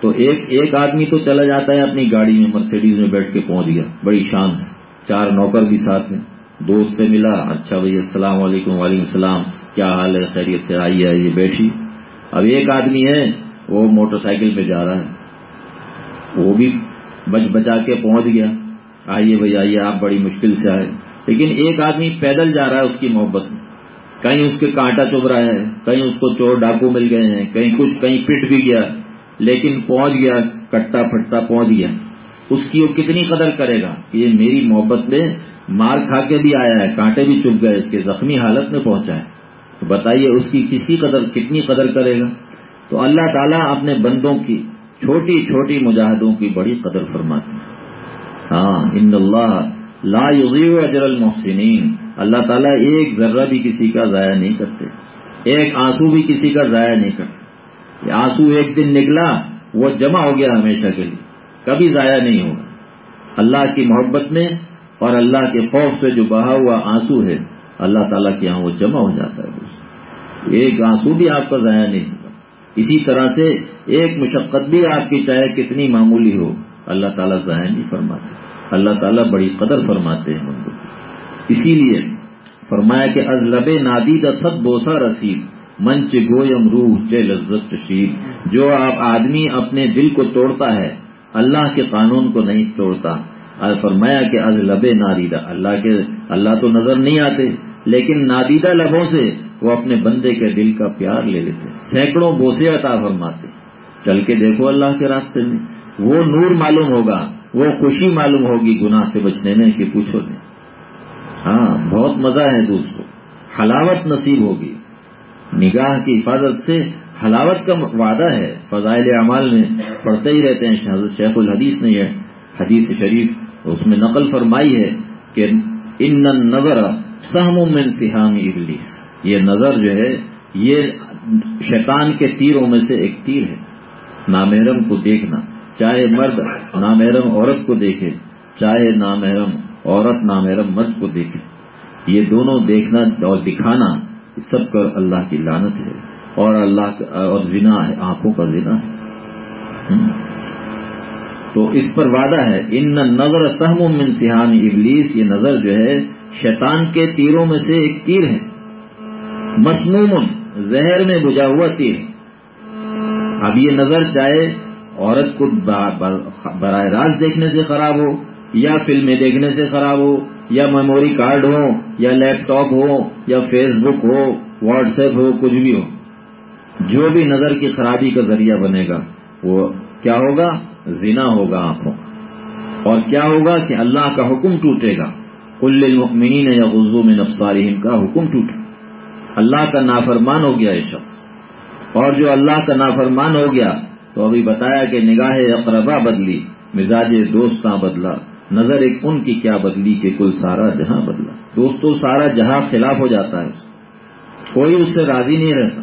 تو ایک ایک آدمی تو چلا جاتا ہے اپنی گاڑی میں، مرسیڈیز میں بیٹھ کے پہنچ گیا۔ بڑی شان سے چار نوکر بھی ساتھ ہیں دوست سے ملا اچھا بھائی، السلام علیکم، وعلیکم السلام، کیا حال ہے؟ خیریت سے آئی ہے یہ بیٹھی۔ اب ایک آدمی ہے، وہ موٹر سائیکل پہ جا رہا ہے۔ وہ بھی بچ بچا کے پہنچ گیا۔ آئیے بھائی، آئیے، آپ بڑی مشکل سے آئے۔ لیکن ایک آدمی پیدل جا رہا ہے، اس کی محبت میں۔ کہیں اس کے کانٹا چب رہا ہے، کہیں اس کو چور ڈاکو مل گئے ہیں، کہیں کچھ، کہیں پٹ بھی گیا، لیکن پہنچ گیا کٹا پھٹا پہنچ گیا۔ اس کی وہ کتنی قدر کرے گا کہ یہ میری محبت میں مار کھا کے بھی آیا ہے، کانٹے بھی چپ گئے، اس کے زخمی حالت میں پہنچا ہے۔ تو بتائیے، اس کی کسی قدر، کتنی قدر کرے گا؟ تو اللہ تعالیٰ اپنے بندوں کی، چھوٹی چھوٹی مجاہدوں کی بڑی قدر فرماتے ہیں۔ ہاں ان اللہ لا یضیع اجر المحسنین۔ اللہ تعالیٰ ایک ذرہ بھی کسی کا ضائع نہیں کرتے، ایک آنسو بھی کسی کا ضائع نہیں کرتے۔ آنسو ایک دن نکلا، وہ جمع ہو گیا ہمیشہ کے لیے، کبھی ضائع نہیں ہوگا۔ اللہ کی محبت میں اور اللہ کے خوف سے جو بہا ہوا آنسو ہے، اللہ تعالیٰ کے یہاں وہ جمع ہو جاتا ہے۔ ایک آنسو بھی آپ کا ضائع نہیں ہوگا۔ اسی طرح سے ایک مشقت بھی آپ کی چاہے کتنی معمولی ہو، اللہ تعالیٰ ضائع نہیں فرماتے۔ اللہ تعالیٰ بڑی قدر فرماتے ہیں بندوں اسی لیے فرمایا کہ ازلب نادی کا سب بوسا رسید، منچ گویم روح چے لذت چشید جو آپ آدمی اپنے دل کو توڑتا ہے، اللہ کے قانون کو نہیں توڑتا۔ فرمایا کہ از لب نادیدہ اللہ کے، اللہ تو نظر نہیں آتے، لیکن نادیدہ لبوں سے وہ اپنے بندے کے دل کا پیار لے لیتے۔ سینکڑوں بوسے عطا فرماتے۔ چل کے دیکھو اللہ کے راستے میں، وہ نور معلوم ہوگا۔ وہ خوشی معلوم ہوگی گناہ سے بچنے میں کہ پوچھو نہیں۔ ہاں بہت مزہ ہے دوست کو۔ حلاوت نصیب ہوگی۔ نگاہ کی حفاظت سے حلاوت کا وعدہ ہے۔ فضائل اعمال میں پڑھتے ہی رہتے ہیں۔ شیخ الحدیث نے یہ حدیث شریف اس میں نقل فرمائی ہے کہ ان نظر سہم من سہامی ابلیس۔ یہ نظر جو ہے، یہ شیطان کے تیروں میں سے ایک تیر ہے۔ نامحرم کو دیکھنا۔ چاہے مرد نامحرم عورت کو دیکھے، چاہے نامحرم عورت نامحرم مرد کو دیکھے۔ یہ دونوں دیکھنا اور دکھانا سب کر اللہ کی لانت ہے۔ اور اللہ اور زنا ہے، آنکھوں کا زنا ہے۔ تو اس پر وعدہ ہے، ان نظر سہم من سہانی ابلیس یہ نظر جو ہے، شیطان کے تیروں میں سے ایک تیر ہے۔ مسموم، زہر میں بجا ہوا تیر۔ اب یہ نظر چاہے عورت کو براہ راست دیکھنے سے خراب ہو، یا فلمیں دیکھنے سے خراب ہو، یا میموری کارڈ ہو، یا لیپ ٹاپ ہو، یا فیس بک ہو، واٹس ایپ ہو، کچھ بھی ہو۔ جو بھی نظر کی خرابی کا ذریعہ بنے گا، وہ کیا ہوگا؟ زنا ہوگا آنکھوں اور کیا ہوگا کہ اللہ کا حکم ٹوٹے گا۔ کل المؤمنین یا غزو میں نفسارحم کا حکم ٹوٹے۔ اللہ کا نافرمان ہو گیا یہ شخص۔ اور جو اللہ کا نافرمان ہو گیا تو ابھی بتایا کہ نگاہ اقربا بدلی، مزاج دوستاں بدلا، نظر ایک ان کی کیا بدلی کہ کل سارا جہاں بدلا۔ دوستوں سارا جہاں خلاف ہو جاتا ہے۔ کوئی اس سے راضی نہیں رہتا۔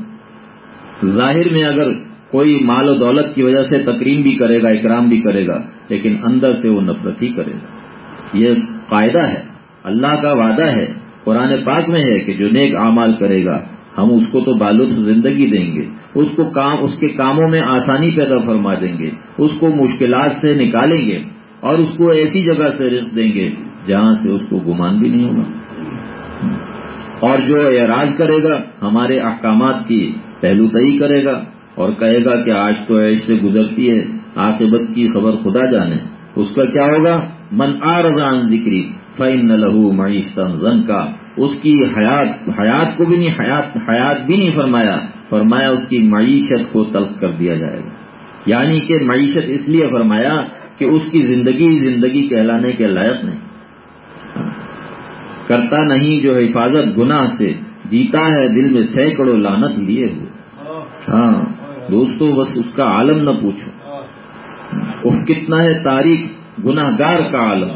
ظاہر میں اگر کوئی مال و دولت کی وجہ سے تقریم بھی کرے گا، اکرام بھی کرے گا، لیکن اندر سے وہ نفرت ہی کرے گا۔ یہ قاعدہ ہے۔ اللہ کا وعدہ ہے، قرآن پاک میں ہے کہ جو نیک اعمال کرے گا ہم اس کو تو بالطف زندگی دیں گے، اس کو کام، اس کے کاموں میں آسانی پیدا فرما دیں گے، اس کو مشکلات سے نکالیں گے اور اس کو ایسی جگہ سے رزق دیں گے جہاں سے اس کو گمان بھی نہیں ہوگا۔ اور جو اعراض کرے گا، ہمارے احکامات کی پہلو تئی کرے گا اور کہے گا کہ آج تو ایسے گزرتی ہے، عاقبت کی خبر خدا جانے۔ اس کا کیا ہوگا؟ من آرزان ذکری فین لہو معیشتن زن کا اس کی حیات حیات کو بھی نہیں، حیات حیات بھی نہیں فرمایا فرمایا اس کی معیشت کو تلخ کر دیا جائے گا۔ یعنی کہ معیشت اس لیے فرمایا کہ اس کی زندگی زندگی کہلانے کے لائق نہیں۔ کرتا نہیں جو حفاظت گناہ سے جیتا ہے دل میں سینکڑوں لانت لیے ہوئے۔ ہاں دوستو، بس اس کا عالم نہ پوچھو۔ اف کتنا ہے تاریخ گناہ گار کا عالم؟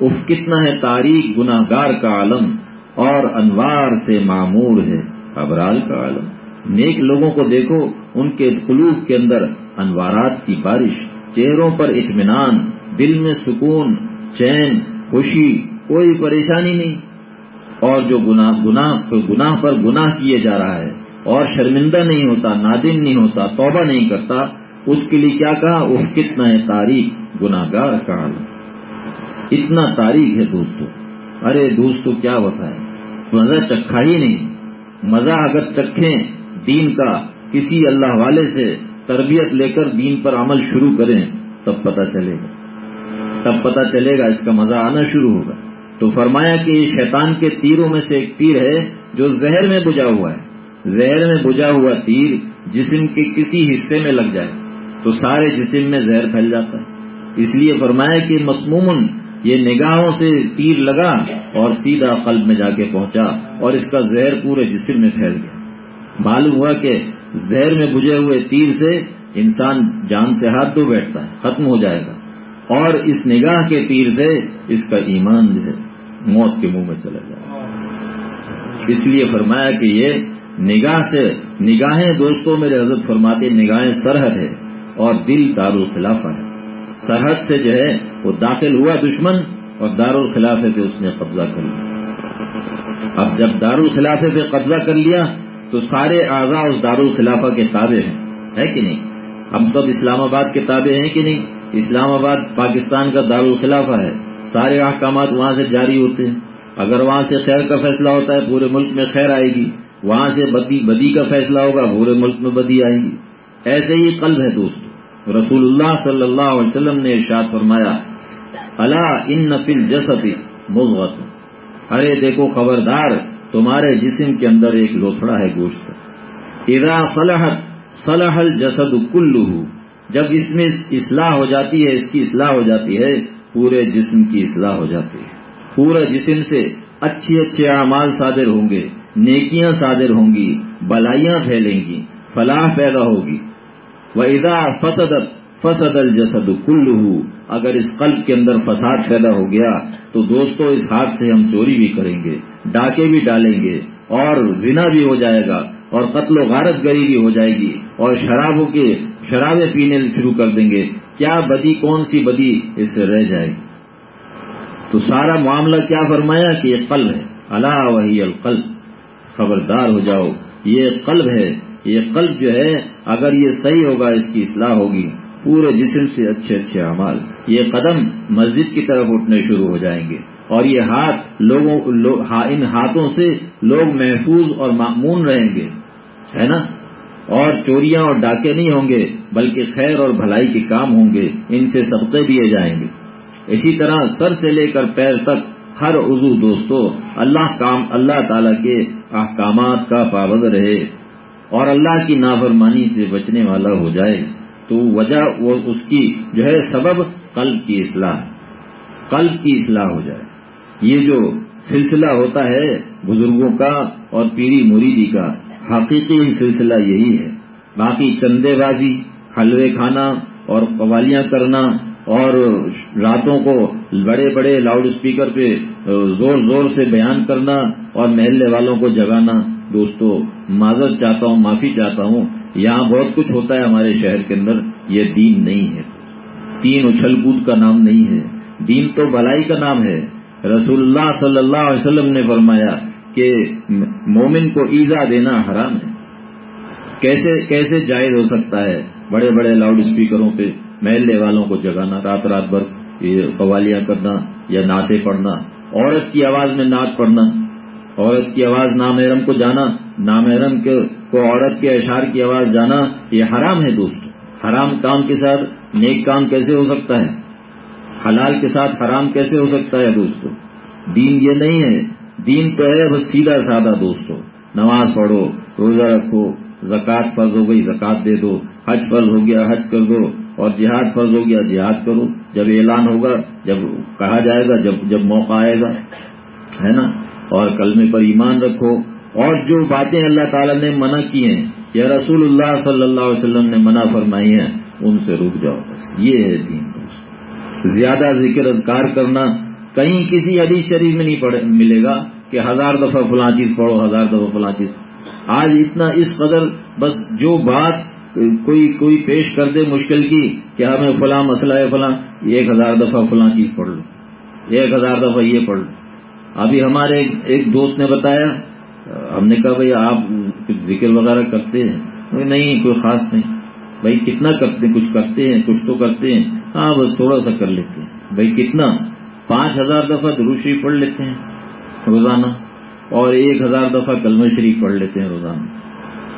اف کتنا ہے تاریخ گناہ گار کا عالم؟ اور انوار سے معمور ہے ابرال کا عالم۔ نیک لوگوں کو دیکھو، ان کے قلوب کے اندر انوارات کی بارش، چہروں پر اطمینان، دل میں سکون، چین، خوشی، کوئی پریشانی نہیں۔ اور جو گناہ گناہ گناہ پر گناہ کیے جا رہا ہے، اور شرمندہ نہیں ہوتا، نادم نہیں ہوتا، توبہ نہیں کرتا، اس کے لیے کیا کہا؟ وہ کتنا ہے تاریخ گناگار کا اتنا تاریخ ہے دوستو ارے دوستو کیا بتائے مزہ چکھا ہی نہیں۔ مزہ اگر چکھیں دین کا، کسی اللہ والے سے تربیت لے کر دین پر عمل شروع کریں، تب پتہ چلے گا۔ تب پتہ چلے گا اس کا مزہ آنا شروع ہوگا۔ تو فرمایا کہ یہ شیطان کے تیروں میں سے ایک تیر ہے جو زہر میں بجا ہوا ہے۔ زہر میں بجا ہوا تیر جسم کے کسی حصے میں لگ جائے تو سارے جسم میں زہر پھیل جاتا ہے۔ اس لیے فرمایا کہ مسمومن یہ نگاہوں سے تیر لگا اور سیدھا قلب میں جا کے پہنچا اور اس کا زہر پورے جسم میں پھیل گیا۔ معلوم ہوا کہ زہر میں بجے ہوئے تیر سے انسان جان سے ہاتھ دھو بیٹھتا ہے، ختم ہو جائے گا۔ اور اس نگاہ کے تیر سے اس کا ایمان جو ہے، موت کے منہ میں چلا جائے اس لیے فرمایا کہ یہ نگاہ سے نگاہیں دوستوں میرے حضرت فرماتے نگاہیں سرحد ہے اور دل دار الخلافہ ہے۔ سرحد سے جو ہے وہ داخل ہوا دشمن اور دار الخلافے پہ اس نے قبضہ کر لیا۔ اب جب دار الخلافے پہ قبضہ کر لیا تو سارے اعضاء اس دار الخلافہ کے تابع ہیں۔ ہے کہ نہیں؟ ہم سب اسلام آباد کے تابع ہیں کہ نہیں؟ اسلام آباد پاکستان کا دار الخلافہ ہے۔ سارے احکامات وہاں سے جاری ہوتے ہیں۔ اگر وہاں سے خیر کا فیصلہ ہوتا ہے، پورے ملک میں خیر آئے گی۔ وہاں سے بدی بدی کا فیصلہ ہوگا، پورے ملک میں بدی آئے گی۔ ایسے ہی قلب ہے دوست۔ رسول اللہ صلی اللہ علیہ وسلم نے ارشاد فرمایا اللہ ان نفل جستی مغت ارے دیکھو خبردار، تمہارے جسم کے اندر ایک لوتھڑا ہے گوشت۔ ادا صلاحت صلاح الجسد کلو جب اس میں اصلاح ہو جاتی ہے، اس کی اصلاح ہو جاتی ہے، پورے جسم کی اصلاح ہو جاتی ہے۔ پورے جسم سے اچھے اچھے اعمال صادر ہوں گے، نیکیاں صادر ہوں گی، بلائیاں پھیلیں گی، فلاح پیدا ہوگی۔ وہ ادا فسد فسد الجسد کل اگر اس قلب کے اندر فساد پیدا ہو گیا، تو دوستوں اس ہاتھ سے ہم چوری بھی کریں گے، ڈاکے بھی ڈالیں گے، اور زنا بھی ہو جائے گا، اور قتل و غارت گری بھی ہو جائے گی، اور شرابوں کے شرابیں پینے شروع کر دیں گے۔ کیا بدی، کون سی بدی اس سے رہ جائے گی؟ تو سارا معاملہ کیا فرمایا کہ یہ قلب ہے۔ اللہ وہی القلب۔ خبردار ہو جاؤ، یہ قلب ہے یہ قلب جو ہے، اگر یہ صحیح ہوگا، اس کی اصلاح ہوگی۔ پورے جسم سے اچھے اچھے اعمال۔ یہ قدم مسجد کی طرف اٹھنے شروع ہو جائیں گے۔ اور یہ ہاتھ لوگوں ان ہاتھوں سے لوگ محفوظ اور معمون رہیں گے۔ ہے نا؟ اور چوریاں اور ڈاکے نہیں ہوں گے، بلکہ خیر اور بھلائی کے کام ہوں گے۔ ان سے سبقے دیے جائیں گے۔ اسی طرح سر سے لے کر پیر تک ہر عضو دوستو، اللہ کام، اللہ تعالی کے احکامات کا پابند رہے۔ اور اللہ کی نافرمانی سے بچنے والا ہو جائے تو وجہ وہ اس کی جو ہے سبب قلب کی اصلاح قلب کی اصلاح ہو جائے۔ یہ جو سلسلہ ہوتا ہے بزرگوں کا اور پیری مریدی کا، حقیقی سلسلہ یہی ہے۔ باقی چندے بازی، حلوے کھانا اور قوالیاں کرنا اور راتوں کو بڑے بڑے لاؤڈ اسپیکر پہ زور زور سے بیان کرنا اور محلے والوں کو جگانا دوستو، معذرت چاہتا ہوں، معافی چاہتا ہوں، یہاں بہت کچھ ہوتا ہے ہمارے شہر کے اندر، یہ دین نہیں ہے۔ دین اچھل کود کا نام نہیں ہے۔ دین تو بلائی کا نام ہے۔ رسول اللہ صلی اللہ علیہ وسلم نے فرمایا کہ مومن کو ایزا دینا حرام ہے۔ کیسے کیسے جائز ہو سکتا ہے؟ بڑے بڑے لاؤڈ اسپیکروں پہ، محلے والوں کو جگانا، رات رات بھر قوالیاں کرنا یا نعتیں پڑھنا، عورت کی آواز میں نعت پڑھنا۔ عورت کی آواز نامحرم کو جانا نامحرم کو عورت کے اشار کی آواز جانا، یہ حرام ہے دوست حرام کام کے ساتھ نیک کام کیسے ہو سکتا ہے؟ حلال کے ساتھ حرام کیسے ہو سکتا ہے دوستو؟ دین یہ نہیں ہے۔ دین تو ہے بس سیدھا سادہ دوستو۔ نماز پڑھو، روزہ رکھو، زکوٰۃ فرض ہو گئی، زکوٰۃ دے دو۔ حج فرض ہو گیا، حج کر دو۔ اور جہاد فرض ہو گیا، جہاد کرو۔ جب اعلان ہوگا، جب کہا جائے گا، جب جب موقع آئے گا۔ ہے نا؟ اور کلمے پر ایمان رکھو۔ اور جو باتیں اللہ تعالیٰ نے منع کی ہیں، یا رسول اللہ صلی اللہ علیہ وسلم نے منع فرمائی ہیں، ان سے رک جاؤ بس۔ یہ ہے دین۔ دوست زیادہ ذکر اذکار کرنا کہیں کسی حدیث شریف میں نہیں ملے گا کہ ہزار دفعہ فلاں چیز پڑھو، ہزار دفعہ فلاں چیز۔ آج اتنا اس قدر بس جو بات کوئی کوئی پیش کر دے مشکل کی کہ ہمیں فلاں مسئلہ ہے، فلاں، ایک ہزار دفعہ فلاں چیز پڑھ لو۔ ایک ہزار دفعہ یہ پڑھ لو۔ ابھی ہمارے ایک دوست نے بتایا، ہم نے کہا، بھائی، آپ کچھ ذکر وغیرہ کرتے ہیں؟ نہیں، کوئی خاص نہیں۔ بھائی، کتنا کرتے، کچھ کرتے ہیں، کچھ تو کرتے ہیں۔ ہاں بس تھوڑا سا کر لیتے ہیں۔ بھائی، کتنا؟ پانچ ہزار دفعہ دروشی پڑھ لیتے ہیں روزانہ اور ایک ہزار دفعہ کلمہ شریف پڑھ لیتے ہیں روزانہ۔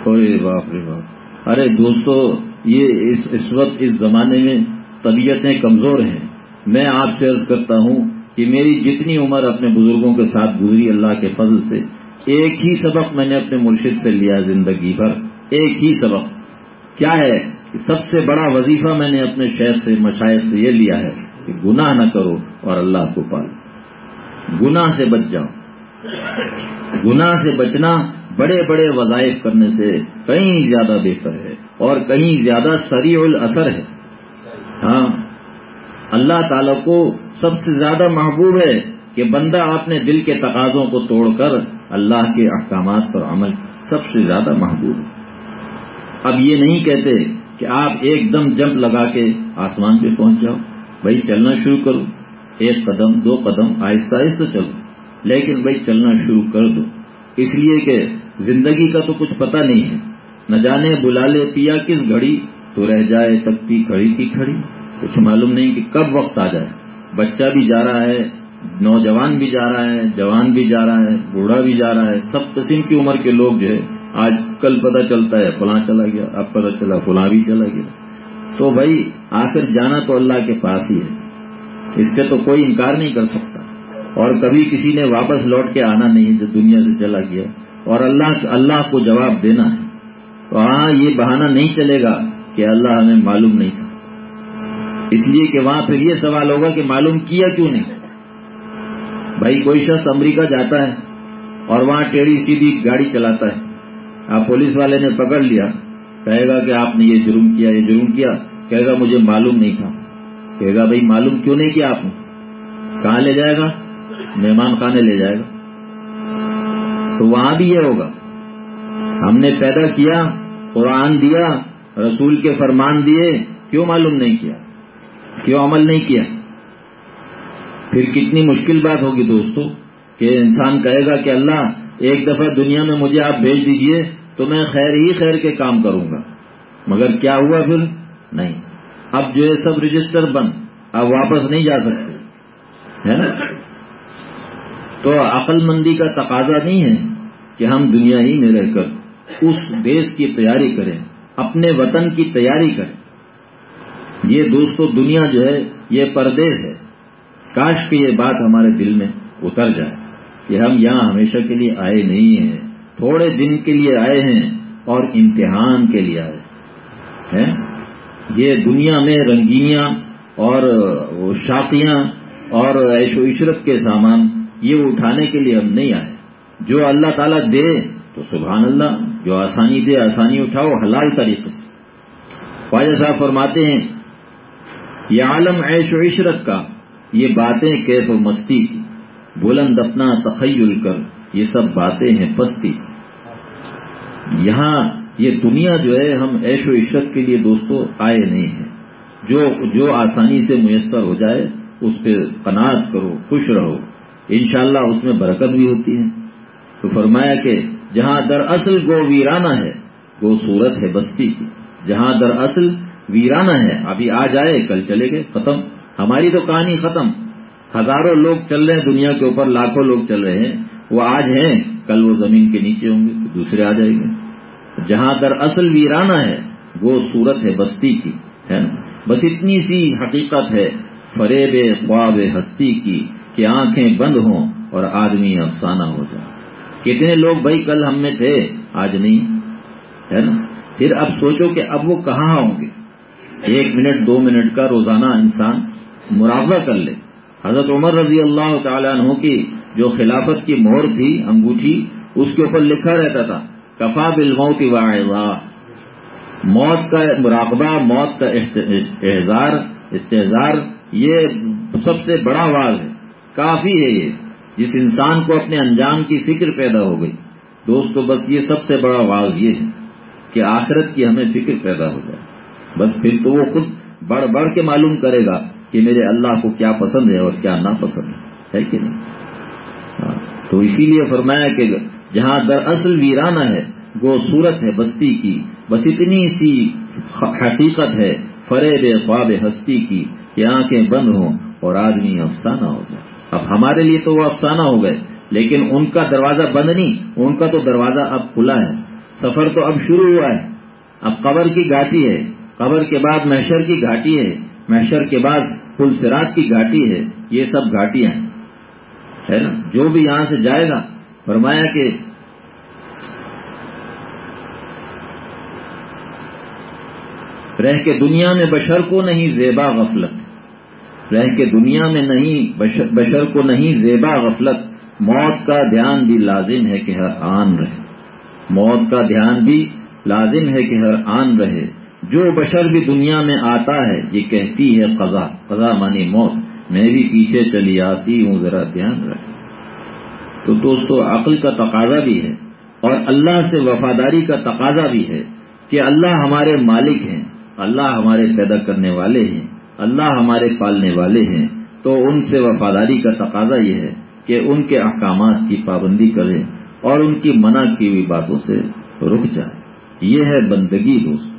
ارے باپ رے باپ۔ ارے دوستو، یہ اس اس وقت، اس زمانے میں طبیعتیں کمزور ہیں۔ میں آپ سے عرض کرتا ہوں کہ میری جتنی عمر اپنے بزرگوں کے ساتھ گزری اللہ کے فضل سے، ایک ہی سبق میں نے اپنے مرشد سے لیا زندگی بھر۔ ایک ہی سبق۔ کیا ہے سب سے بڑا وظیفہ میں نے اپنے شہر سے مشاہد سے یہ لیا ہے کہ گناہ نہ کرو اور اللہ کو پالو۔ گناہ سے بچ جاؤ۔ گناہ سے بچنا بڑے بڑے وظائف کرنے سے کہیں زیادہ بہتر ہے اور کہیں زیادہ سریع الاثر ہے۔ ہاں اللہ تعالی کو سب سے زیادہ محبوب ہے کہ بندہ اپنے دل کے تقاضوں کو توڑ کر اللہ کے احکامات پر عمل سب سے زیادہ محبوب ہے۔ اب یہ نہیں کہتے کہ آپ ایک دم جمپ لگا کے آسمان پہ پہنچ جاؤ، بھائی چلنا شروع کرو، ایک قدم، دو قدم، آہستہ آہستہ چلو، لیکن بھائی چلنا شروع کر دو۔ اس لیے کہ زندگی کا تو کچھ پتہ نہیں ہے۔ نہ جانے بلا لے پیا کس گھڑی، تو رہ جائے تکتی کھڑی کی کھڑی۔ کچھ معلوم نہیں کہ کب وقت آ جائے۔ بچہ بھی جا رہا ہے، نوجوان بھی جا رہا ہے، جوان بھی جا رہا ہے، بوڑھا بھی جا رہا ہے، سب قسم کی عمر کے لوگ جو ہے، آج کل پتہ چلتا ہے، فلاں چلا گیا، اب پتہ چلا فلاں بھی چلا گیا۔ تو بھائی، آخر جانا تو اللہ کے پاس ہی ہے۔ اس سے تو کوئی انکار نہیں کر سکتا۔ اور کبھی کسی نے واپس لوٹ کے آنا نہیں، جو دنیا سے چلا گیا۔ اور اللہ اللہ کو جواب دینا ہے۔ تو ہاں یہ بہانہ نہیں چلے گا کہ اللہ ہمیں معلوم نہیں تھا۔ اس لیے کہ وہاں پھر یہ سوال ہوگا کہ معلوم کیا کیوں نہیں؟ بھائی کوئی شخص امریکہ جاتا ہے اور وہاں ٹیڑھی سیدھی گاڑی چلاتا ہے۔ آپ پولیس والے نے پکڑ لیا۔ کہے گا کہ آپ نے یہ جرم کیا، یہ جرم کیا۔ کہے گا مجھے معلوم نہیں تھا۔ کہے گا بھائی معلوم کیوں نہیں کیا آپ نے؟ کہاں لے جائے گا؟ مہمان خانے لے جائے گا۔ تو وہاں بھی یہ ہوگا۔ ہم نے پیدا کیا، قرآن دیا، رسول کے فرمان دیے، کیوں معلوم نہیں کیا؟ کیوں عمل نہیں کیا؟ پھر کتنی مشکل بات ہوگی دوستو کہ انسان کہے گا کہ اللہ، ایک دفعہ دنیا میں مجھے آپ بھیج دیجیے تو میں خیر ہی خیر کے کام کروں گا۔ مگر کیا ہوا پھر؟ نہیں۔ اب جو ہے سب رجسٹر بند۔ اب واپس نہیں جا سکتے۔ ہے نا؟ تو عقل مندی کا تقاضا نہیں ہے کہ ہم دنیا ہی میں رہ کر اس دیش کی تیاری کریں، اپنے وطن کی تیاری کریں۔ یہ دوستو دنیا جو ہے، یہ پردیش ہے۔ کاش کی یہ بات ہمارے دل میں اتر جائے کہ ہم یہاں ہمیشہ کے لیے آئے نہیں ہیں۔ تھوڑے دن کے لیے آئے ہیں اور امتحان کے لیے آئے ہیں۔ یہ دنیا میں رنگینیاں اور شاقیاں اور عیش و عشرت کے سامان یہ اٹھانے کے لیے ہم نہیں آئے۔ جو اللہ تعالیٰ دے تو سبحان اللہ، جو آسانی دے آسانی اٹھاؤ، حلال طریقے سے۔ خواجہ صاحب فرماتے ہیں یہ عالم عیش و عشرت کا۔ یہ باتیں کیف و مستی کی۔ بلند اپنا تخیل کر۔ یہ سب باتیں ہیں پستی۔ یہاں یہ دنیا جو ہے، ہم عیش و عشرت کے لیے دوستوں آئے نہیں ہیں۔ جو جو آسانی سے میسر ہو جائے، اس پہ قناعت کرو، خوش رہو۔ انشاءاللہ اس میں برکت بھی ہوتی ہے۔ تو فرمایا کہ جہاں در اصل گو ویرانہ ہے وہ صورت ہے بستی کی۔ جہاں در اصل ویرانہ ہے۔ ابھی آ جائے، کل چلے گئے، ختم۔ ہماری تو کہانی ختم۔ ہزاروں لوگ چل رہے ہیں، دنیا کے اوپر لاکھوں لوگ چل رہے ہیں۔ وہ آج ہیں، کل وہ زمین کے نیچے ہوں گے، دوسرے آ جائیں گے۔ جہاں در اصل ویرانہ ہے، وہ صورت ہے بستی کی، ہے نا؟ بس اتنی سی حقیقت ہے، فریب خواب ہستی کی، کہ آنکھیں بند ہوں اور آدمی افسانہ ہو جائے۔ کتنے لوگ بھائی کل ہم میں تھے، آج نہیں، ہے نا؟ پھر اب سوچو کہ اب وہ کہاں ہوں گے؟ ایک منٹ، دو منٹ کا روزانہ انسان مراوضہ کر لے۔ حضرت عمر رضی اللہ تعالیٰ عنہ کی جو خلافت کی مہر تھی، انگوٹھی، اس کے اوپر لکھا رہتا تھا، کفا بلمو کی واحد موت کا مراقبہ، موت کا احزار استحزار یہ سب سے بڑا واز ہے۔ کافی ہے یہ۔ جس انسان کو اپنے انجام کی فکر پیدا ہو گئی۔ دوستو، بس یہ سب سے بڑا واز یہ ہے کہ آخرت کی ہمیں فکر پیدا ہو جائے۔ بس پھر تو وہ خود بڑھ بڑھ کے معلوم کرے گا کہ میرے اللہ کو کیا پسند ہے اور کیا ناپسند ہے۔ ہے کہ نہیں؟ ہاں۔ تو اسی لیے فرمایا کہ جہاں دراصل ویرانہ ہے، وہ صورت ہے بستی کی۔ بس اتنی سی حقیقت ہے فرے خواب ہستی کی کہ آنکھیں بند ہوں اور آدمی افسانہ ہو جائے۔ اب ہمارے لیے تو وہ افسانہ ہو گئے، لیکن ان کا دروازہ بند نہیں، ان کا تو دروازہ اب کھلا ہے۔ سفر تو اب شروع ہوا ہے، اب قبر کی گھاٹی ہے۔ قبر کے بعد محشر کی گھاٹی ہے، محشر کے بعد پل سراج کی گھاٹی ہے، یہ سب گھاٹیاں ہیں۔ ہے نا؟ جو بھی یہاں سے جائے گا، فرمایا کہ رہ کے دنیا میں بشر کو نہیں زیبا غفلت۔ رہ کے دنیا میں نہیں بشر کو نہیں زیبا غفلت۔ موت کا دھیان بھی لازم ہے کہ ہر آن رہے۔ موت کا دھیان بھی لازم ہے کہ ہر آن رہے۔ جو بشر بھی دنیا میں آتا ہے، یہ کہتی ہے قضا۔ قضا مانی موت۔ میں بھی پیچھے چلی آتی ہوں، ذرا دھیان رکھے تو دوستو، عقل کا تقاضا بھی ہے اور اللہ سے وفاداری کا تقاضا بھی ہے کہ اللہ ہمارے مالک ہیں، اللہ ہمارے پیدا کرنے والے ہیں، اللہ ہمارے پالنے والے ہیں۔ تو ان سے وفاداری کا تقاضا یہ ہے کہ ان کے احکامات کی پابندی کریں اور ان کی منع کی ہوئی باتوں سے رک جائے یہ ہے بندگی دوست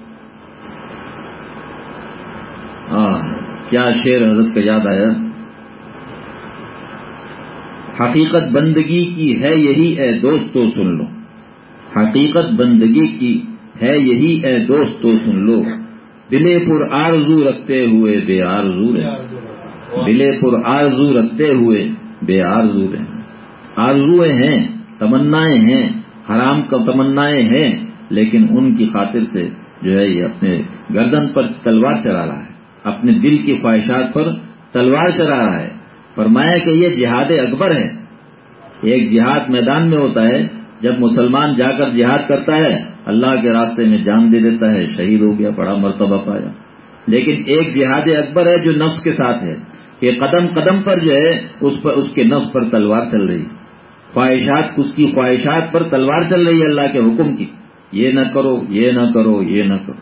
ہاں، کیا شیر حضرت کا یاد آیا؟ حقیقت بندگی کی ہے یہی، اے دوست تو سن لو۔ حقیقت بندگی کی ہے یہی، اے دوست سن لو۔ دلے پر آرزو رکھتے ہوئے بے آرزو رہے۔ دلے پر آرزو رکھتے ہوئے بے آرزو رہے۔ آرزویں ہیں، تمنائیں ہیں، حرام کا تمنائیں ہیں، لیکن ان کی خاطر سے جو ہے یہ اپنے گردن پر تلوار چلا رہا ہے۔ اپنے دل کی خواہشات پر تلوار چلا رہا ہے۔ فرمایا کہ یہ جہاد اکبر ہے ایک جہاد میدان میں ہوتا ہے، جب مسلمان جا کر جہاد کرتا ہے، اللہ کے راستے میں جان دے دیتا ہے، شہید ہو گیا، بڑا مرتبہ پایا۔ لیکن ایک جہاد اکبر ہے جو نفس کے ساتھ ہے۔ کہ قدم قدم پر جو ہے، اس پر، اس کے نفس پر تلوار چل رہی۔ خواہشات، اس کی خواہشات پر تلوار چل رہی ہے اللہ کے حکم کی۔ یہ نہ کرو، یہ نہ کرو، یہ نہ کرو۔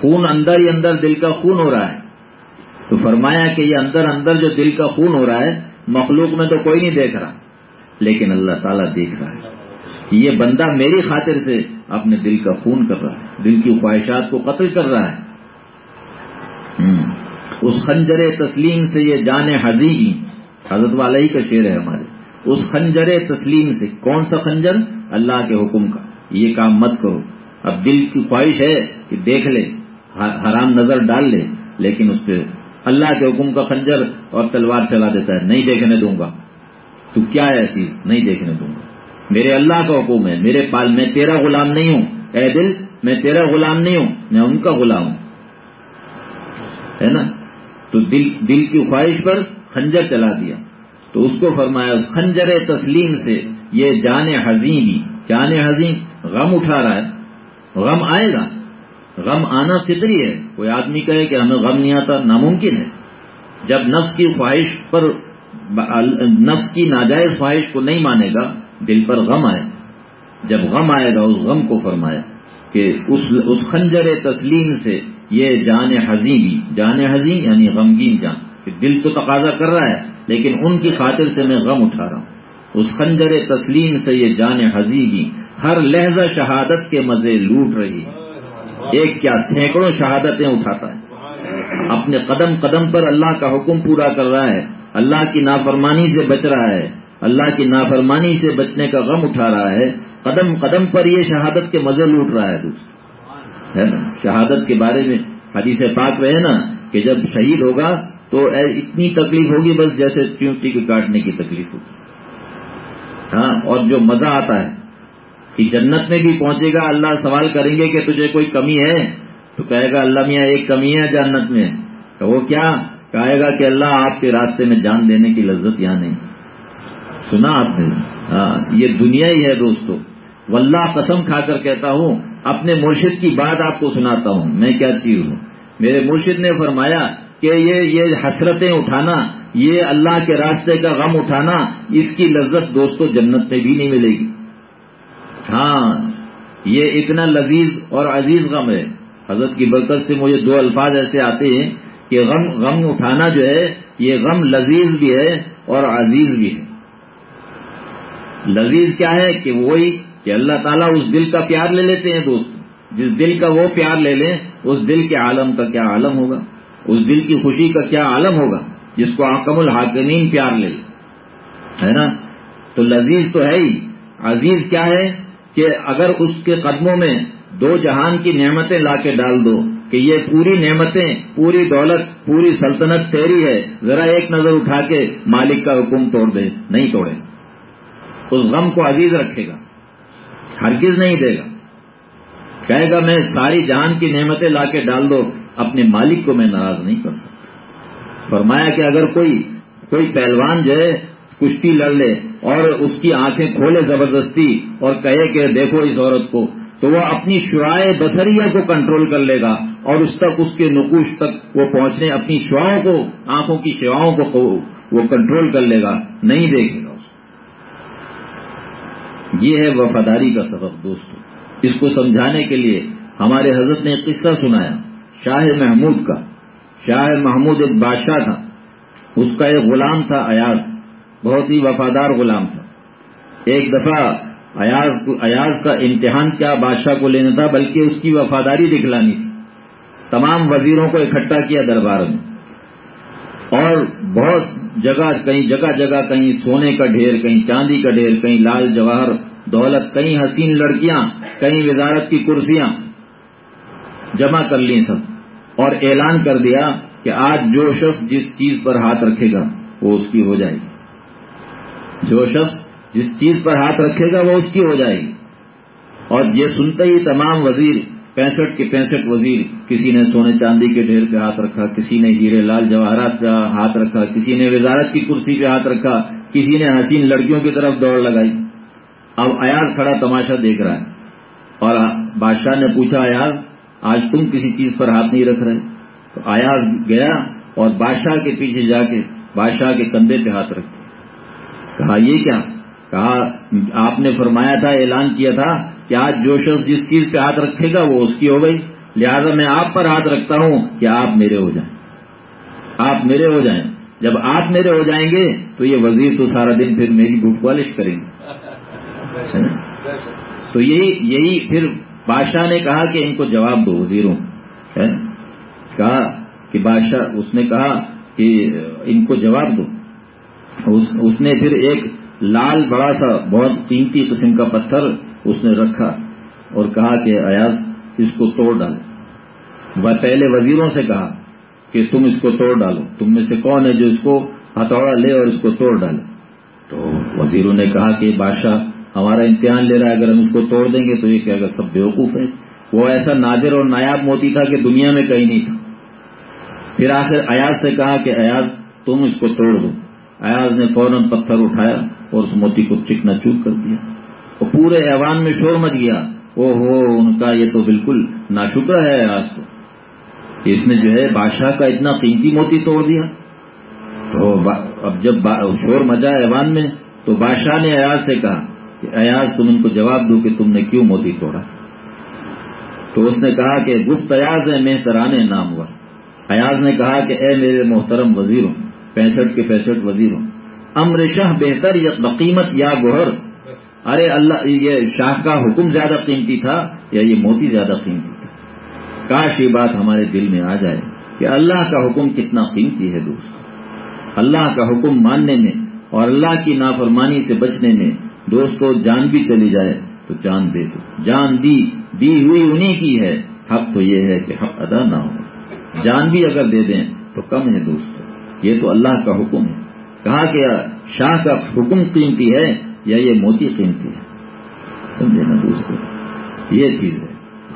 خون اندر ہی اندر دل کا خون ہو رہا ہے۔ تو فرمایا کہ یہ اندر اندر جو دل کا خون ہو رہا ہے، مخلوق میں تو کوئی نہیں دیکھ رہا۔ لیکن اللہ تعالیٰ دیکھ رہا ہے یہ بندہ میری خاطر سے اپنے دل کا خون کر رہا ہے، دل کی خواہشات کو قتل کر رہا ہے۔ اس خنجر تسلیم سے یہ جان حضی حضرت والا ہی کا شعر ہے ہمارے۔ اس خنجر تسلیم سے، کون سا خنجر؟ اللہ کے حکم کا۔ یہ کام مت کرو۔ اب دل کی خواہش ہے کہ دیکھ لے، حرام نظر ڈال لے، لیکن اس پہ اللہ کے حکم کا خنجر اور تلوار چلا دیتا ہے، نہیں دیکھنے دوں گا۔ تو کیا ہے چیز نہیں دیکھنے دوں گا۔ میرے اللہ کا حکم ہے، میرے پال، میں تیرا غلام نہیں ہوں۔ اے دل، میں تیرا غلام نہیں ہوں، میں ان کا غلام ہوں۔ ہے نا؟ تو دل دل کی خواہش پر خنجر چلا دیا۔ تو اس کو فرمایا خنجر تسلیم سے یہ جان حزین ہی جان حزین، غم اٹھا رہا ہے۔ غم آئے گا۔ غم آنا فطری ہے۔ کوئی آدمی کہے کہ ہمیں غم نہیں آتا، ناممکن ہے۔ جب نفس کی خواہش پر نفس کی ناجائز خواہش کو نہیں مانے گا، دل پر غم آئے۔ جب غم آئے گا، اس غم کو فرمایا کہ اس خنجر تسلیم سے یہ جان حزین بھی جان حزین یعنی غمگین جان۔ کہ دل تو تقاضا کر رہا ہے، لیکن ان کی خاطر سے میں غم اٹھا رہا ہوں۔ اس خنجر تسلیم سے یہ جان حزی بھی ہر لہجہ شہادت کے مزے لوٹ رہی ہے۔ ایک کیا سینکڑوں شہادتیں اٹھاتا ہے۔ اپنے قدم قدم پر اللہ کا حکم پورا کر رہا ہے۔ اللہ کی نافرمانی سے بچ رہا ہے۔ اللہ کی نافرمانی سے بچنے کا غم اٹھا رہا ہے۔ قدم قدم پر یہ شہادت کے مزے لوٹ رہا ہے۔ ہے نا؟ شہادت کے بارے میں حدیث پاک رہے نا کہ جب شہید ہوگا تو اتنی تکلیف ہوگی بس جیسے چونٹی کو کاٹنے کی تکلیف ہوگی۔ ہاں اور جو مزہ آتا ہے۔ کہ جنت میں بھی پہنچے گا، اللہ سوال کریں گے کہ تجھے کوئی کمی ہے؟ تو کہے گا، اللہ میاں، ایک کمی ہے جنت میں۔ تو وہ کیا؟ کہے گا کہ اللہ، آپ کے راستے میں جان دینے کی لذت یہاں نہیں۔ سنا آپ نے؟ ہاں یہ دنیا ہی ہے دوستو۔ واللہ قسم کھا کر کہتا ہوں، اپنے مرشد کی بات آپ کو سناتا ہوں۔ میں کیا چیز ہوں؟ میرے مرشد نے فرمایا کہ یہ یہ حسرتیں اٹھانا، یہ اللہ کے راستے کا غم اٹھانا، اس کی لذت دوستوں جنت میں بھی نہیں ملے گی۔ ہاں یہ اتنا لذیذ اور عزیز غم ہے۔ حضرت کی برکت سے مجھے دو الفاظ ایسے آتے ہیں کہ غم غم اٹھانا جو ہے، یہ غم لذیذ بھی ہے اور عزیز بھی ہے۔ لذیذ کیا ہے کہ وہی کہ اللہ تعالیٰ اس دل کا پیار لے لیتے ہیں دوست۔ جس دل کا وہ پیار لے لیں، اس دل کے عالم کا کیا عالم ہوگا؟ اس دل کی خوشی کا کیا عالم ہوگا؟ جس کو آکم الحاکمین پیار لے لے ہے نا؟ تو لذیذ تو ہے ہی۔ عزیز کیا ہے؟ کہ اگر اس کے قدموں میں دو جہان کی نعمتیں لا کے ڈال دو، کہ یہ پوری نعمتیں، پوری دولت، پوری سلطنت تیری ہے، ذرا ایک نظر اٹھا کے مالک کا حکم توڑ دے، نہیں توڑے۔ اس غم کو عزیز رکھے گا، ہرگز نہیں دے گا۔ کہے گا، میں ساری جہان کی نعمتیں لا کے ڈال دو، اپنے مالک کو میں ناراض نہیں کر سکتا۔ فرمایا کہ اگر کوئی کوئی پہلوان جو ہے کشتی لڑ لے اور اس کی آنکھیں کھولے زبردستی اور کہے کہ دیکھو اس عورت کو، تو وہ اپنی شعائے بسریہ کو کنٹرول کر لے گا اور اس تک اس کے نقوش تک وہ پہنچنے، اپنی شعاؤں کو، آنکھوں کی شعاؤں کو وہ کنٹرول کر لے گا۔ نہیں دیکھے گا اس یہ ہے وفاداری کا سبب دوستوں اس کو سمجھانے کے لیے ہمارے حضرت نے ایک قصہ سنایا، شاہ محمود کا۔ شاہ محمود ایک بادشاہ تھا، اس کا ایک غلام تھا ایاز۔ بہت ہی وفادار غلام تھا۔ ایک دفعہ ایاز ایاز کا امتحان کیا، بادشاہ کو لینا تھا، بلکہ اس کی وفاداری دکھلانی تھی۔ تمام وزیروں کو اکٹھا کیا دربار میں۔ اور بہت جگہ کہیں جگہ جگہ کہیں سونے کا ڈھیر، کہیں چاندی کا ڈھیر، کہیں لال جواہر، دولت، کہیں حسین لڑکیاں، کہیں وزارت کی کرسیاں جمع کر لی سب۔ اور اعلان کر دیا کہ آج جو شخص جس چیز پر ہاتھ رکھے گا، وہ اس کی ہو جائے گی۔ جو شخص جس چیز پر ہاتھ رکھے گا وہ اس کی ہو جائے گی۔ اور یہ سنتے ہی تمام وزیر، پینسٹھ کے پینسٹھ وزیر، کسی نے سونے چاندی کے ڈھیر پہ ہاتھ رکھا، کسی نے ہیرے لال جواہرات پہ ہاتھ رکھا، کسی نے وزارت کی کرسی پہ ہاتھ رکھا، کسی نے حسین لڑکیوں کی طرف دوڑ لگائی۔ اب ایاز کھڑا تماشا دیکھ رہا ہے۔ اور بادشاہ نے پوچھا ایاز آج تم کسی چیز پر ہاتھ نہیں رکھ رہے؟ تو ایاز گیا اور بادشاہ کے پیچھے جا کے، بادشاہ کے کندھے پہ ہاتھ رکھ کہا، یہ کیا؟ کہا، آپ نے فرمایا تھا، اعلان کیا تھا کہ آج جو شخص جس چیز پہ ہاتھ رکھے گا وہ اس کی ہو گئی۔ لہذا میں آپ پر ہاتھ رکھتا ہوں کہ آپ میرے ہو جائیں۔ آپ میرے ہو جائیں۔ جب آپ میرے ہو جائیں گے تو یہ وزیر تو سارا دن پھر میری بھوک والش کریں گے۔ تو یہی یہی پھر بادشاہ نے کہا کہ ان کو جواب دو وزیروں۔ کہا کہ بادشاہ، اس نے کہا کہ ان کو جواب دو۔ اس نے پھر ایک لال بڑا سا بہت قیمتی قسم کا پتھر اس نے رکھا اور کہا کہ ایاز، اس کو توڑ ڈالو وہ پہلے وزیروں سے کہا کہ تم اس کو توڑ ڈالو۔ تم میں سے کون ہے جو اس کو ہتھوڑا لے اور اس کو توڑ ڈالے؟ تو وزیروں نے کہا کہ بادشاہ ہمارا امتحان لے رہا ہے، اگر ہم اس کو توڑ دیں گے تو یہ کیا سب بیوقوف ہے وہ ایسا نادر اور نایاب موتی تھا کہ دنیا میں کہیں نہیں تھا۔ پھر آخر ایاز سے کہا کہ ایاز، تم اس کو توڑ دو۔ ایاز نے فوراً پتھر اٹھایا اور اس موتی کو چکنا چوک کر دیا اور پورے ایوان میں شور مچ گیا۔ او ہو ان کا یہ تو بالکل ناشکر ہے ایاز تو۔ اس نے جو ہے بادشاہ کا اتنا قیمتی موتی توڑ دیا۔ تو اب جب شور مچا ایوان میں، تو بادشاہ نے ایاز سے کہا کہ ایاز، تم ان کو جواب دو کہ تم نے کیوں موتی توڑا۔ تو اس نے کہا کہ گفت ایاز ہے میں ترانے نام ہوا۔ ایاز نے کہا کہ اے میرے محترم وزیروں پینسٹھ کے پینسٹھ وزیروں امر شاہ بہتر یا بقیمت یا گوہر۔ ارے اللہ، یہ شاہ کا حکم زیادہ قیمتی تھا یا یہ موتی زیادہ قیمتی تھا؟ کاش یہ بات ہمارے دل میں آ جائے کہ اللہ کا حکم کتنا قیمتی ہے دوست۔ اللہ کا حکم ماننے میں اور اللہ کی نافرمانی سے بچنے میں دوستو جان بھی چلی جائے تو جان دے دو جان دی دی ہوئی انہی کی ہے۔ حق تو یہ ہے کہ حق ادا نہ ہو۔ جان بھی اگر دے دیں تو کم ہے دوستو یہ تو اللہ کا حکم ہے۔ کہا کہ شاہ کا حکم قیمتی ہے یا یہ موتی قیمتی ہے؟ سمجھے نا دوستو یہ چیز ہے۔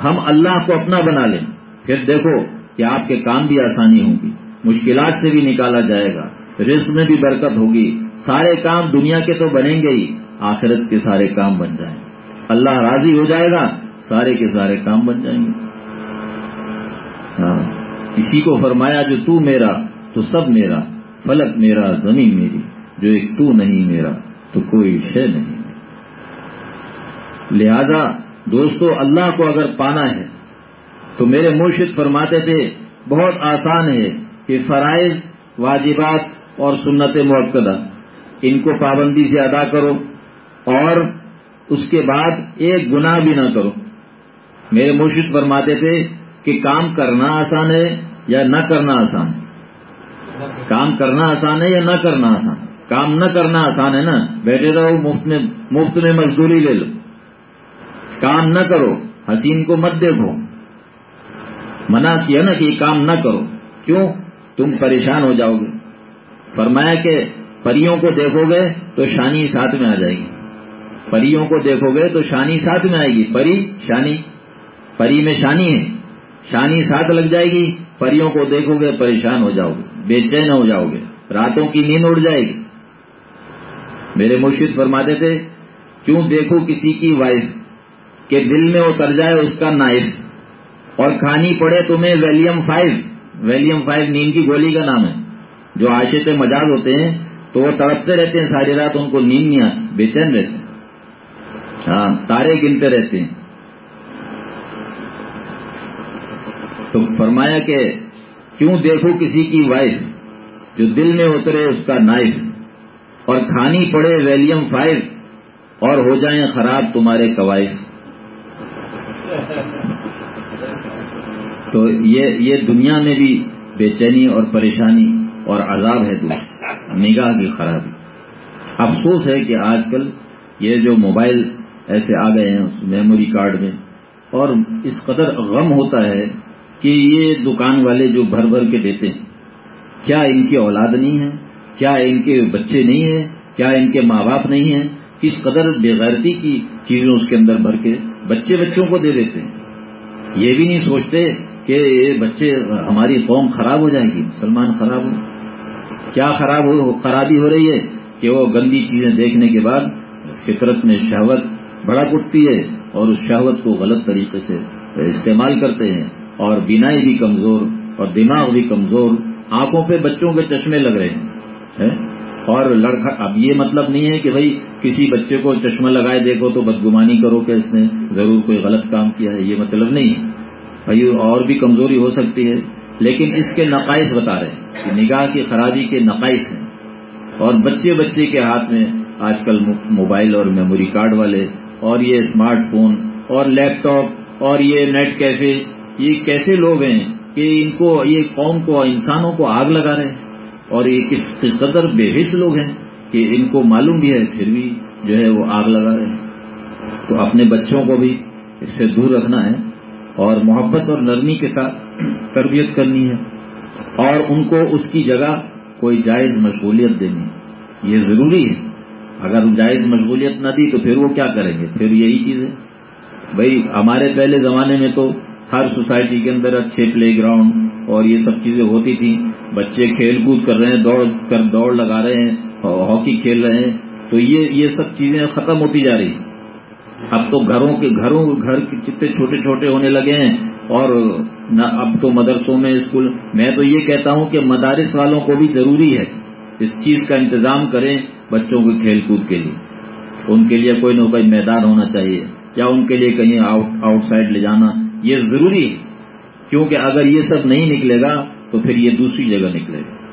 ہم اللہ کو اپنا بنا لیں۔ پھر دیکھو کہ آپ کے کام بھی آسانی ہوں گی مشکلات سے بھی نکالا جائے گا۔ رزق میں بھی برکت ہوگی۔ سارے کام دنیا کے تو بنیں گے ہی۔ آخرت کے سارے کام بن جائیں۔ اللہ راضی ہو جائے گا، سارے کے سارے کام بن جائیں گے۔ ہاں۔ کسی کو فرمایا جو تو میرا تو سب میرا، فلک میرا، زمین میری، جو ایک تو نہیں میرا، تو کوئی شے نہیں لہذا دوستو، اللہ کو اگر پانا ہے، تو میرے مرشد فرماتے تھے، بہت آسان ہے کہ فرائض، واجبات اور سنت موقع ان کو پابندی سے ادا کرو اور اس کے بعد ایک گناہ بھی نہ کرو۔ میرے مرشد فرماتے تھے کہ کام کرنا آسان ہے یا نہ کرنا آسان۔ ہے کام کرنا آسان ہے یا نہ کرنا آسان؟ کام نہ کرنا آسان ہے نا؟ بیٹھے رہو مفت میں مفت میں مزدوری لے لو۔ کام نہ کرو، حسین کو مت دیکھو۔ منع کیا نا کہ یہ کام نہ کرو۔ کیوں؟ تم پریشان ہو جاؤ گے۔ فرمایا کہ پریوں کو دیکھو گے تو شانی ساتھ میں آ جائے گی۔ پریوں کو دیکھو گے تو شانی ساتھ میں آئے گی۔ پری، شانی۔ پری میں شانی ہے۔ شانی ساتھ لگ جائے گی۔ پریوں کو دیکھو گے پریشان ہو جاؤ گے۔ بے چین ہو جاؤ گے۔ راتوں کی نیند اڑ جائے گی۔ میرے مرشد فرماتے تھے، کیوں دیکھو کسی کی وائف کہ دل میں اتر جائے اس کا نائف اور کھانی پڑے تمہیں ویلیم فائیو۔ ویلیم فائیو نیند کی گولی کا نام ہے۔ جو آشے سے مجاز ہوتے ہیں، تو وہ تڑپتے رہتے ہیں، ساری رات ان کو نیند نہیں آتی، بے چین رہتے ہیں۔ ہاں تارے گنتے رہتے ہیں۔ تو فرمایا کہ کیوں دیکھو کسی کی وائف جو دل میں اترے اس کا نائف اور کھانی پڑے ویلیم فائیو اور ہو جائیں خراب تمہارے قوائف تو یہ یہ دنیا میں بھی بے چینی اور پریشانی اور عذاب ہے دور نگاہ کی خرابی۔ افسوس ہے کہ آج کل یہ جو موبائل ایسے آ گئے ہیں میموری کارڈ میں، اور اس قدر غم ہوتا ہے کہ یہ دکان والے جو بھر بھر کے دیتے ہیں، کیا ان کی اولاد نہیں ہے؟ کیا ان کے بچے نہیں ہیں؟ کیا ان کے ماں باپ نہیں ہیں؟ کس قدر بےغیرتی کی چیزیں اس کے اندر بھر کے بچے بچوں کو دے دیتے ہیں۔ یہ بھی نہیں سوچتے کہ یہ بچے ہماری قوم خراب ہو جائے گی، مسلمان خراب ہو۔ کیا خراب ہو، خرابی ہو رہی ہے کہ وہ گندی چیزیں دیکھنے کے بعد فطرت میں شہوت بڑا اٹھتی ہے اور اس شہوت کو غلط طریقے سے استعمال کرتے ہیں؟ اور بینائی بھی کمزور اور دماغ بھی کمزور آنکھوں پہ بچوں کے چشمے لگ رہے ہیں اور لڑکا اب یہ مطلب نہیں ہے کہ بھائی کسی بچے کو چشمہ لگائے دیکھو تو بدگمانی کرو کہ اس نے ضرور کوئی غلط کام کیا ہے، یہ مطلب نہیں ہے۔ بھائی اور بھی کمزوری ہو سکتی ہے، لیکن اس کے نقائص بتا رہے ہیں کہ نگاہ کی خرابی کے نقائص ہیں۔ اور بچے بچے کے ہاتھ میں آج کل موبائل اور میموری کارڈ والے اور یہ اسمارٹ فون اور لیپ ٹاپ اور یہ نیٹ کیفے یہ کیسے لوگ ہیں کہ ان کو، یہ قوم کو، انسانوں کو آگ لگا رہے ہیں؟ اور یہ کس قدر بے حص لوگ ہیں کہ ان کو معلوم بھی ہے، پھر بھی جو ہے وہ آگ لگا رہے ہیں؟ تو اپنے بچوں کو بھی اس سے دور رکھنا ہے اور محبت اور نرمی کے ساتھ تربیت کرنی ہے، اور ان کو اس کی جگہ کوئی جائز مشغولیت دینی یہ ضروری ہے۔ اگر جائز مشغولیت نہ دی تو پھر وہ کیا کریں گے؟ پھر یہی چیز ہے۔ بھائی، ہمارے پہلے زمانے میں تو ہر سوسائٹی کے اندر اچھے پلے گراؤنڈ اور یہ سب چیزیں ہوتی تھیں۔ بچے کھیل کود کر رہے ہیں، دوڑ کر دوڑ لگا رہے ہیں، ہاکی کھیل رہے ہیں۔ تو یہ یہ سب چیزیں ختم ہوتی جا رہی۔ اب تو گھروں کے، گھروں، گھر کتنے چھوٹے چھوٹے ہونے لگے ہیں۔ اور نہ اب تو مدرسوں میں اسکول۔ میں تو یہ کہتا ہوں کہ مدارس والوں کو بھی ضروری ہے اس چیز کا انتظام کریں بچوں کے کھیل کود کے لیے۔ ان کے لیے کوئی نہ کوئی میدان ہونا چاہیے۔ یا ان کے لیے کہیں آؤٹ سائڈ لے جانا۔ یہ ضروری ہے، کیونکہ اگر یہ سب نہیں نکلے گا تو پھر یہ دوسری جگہ نکلے گا۔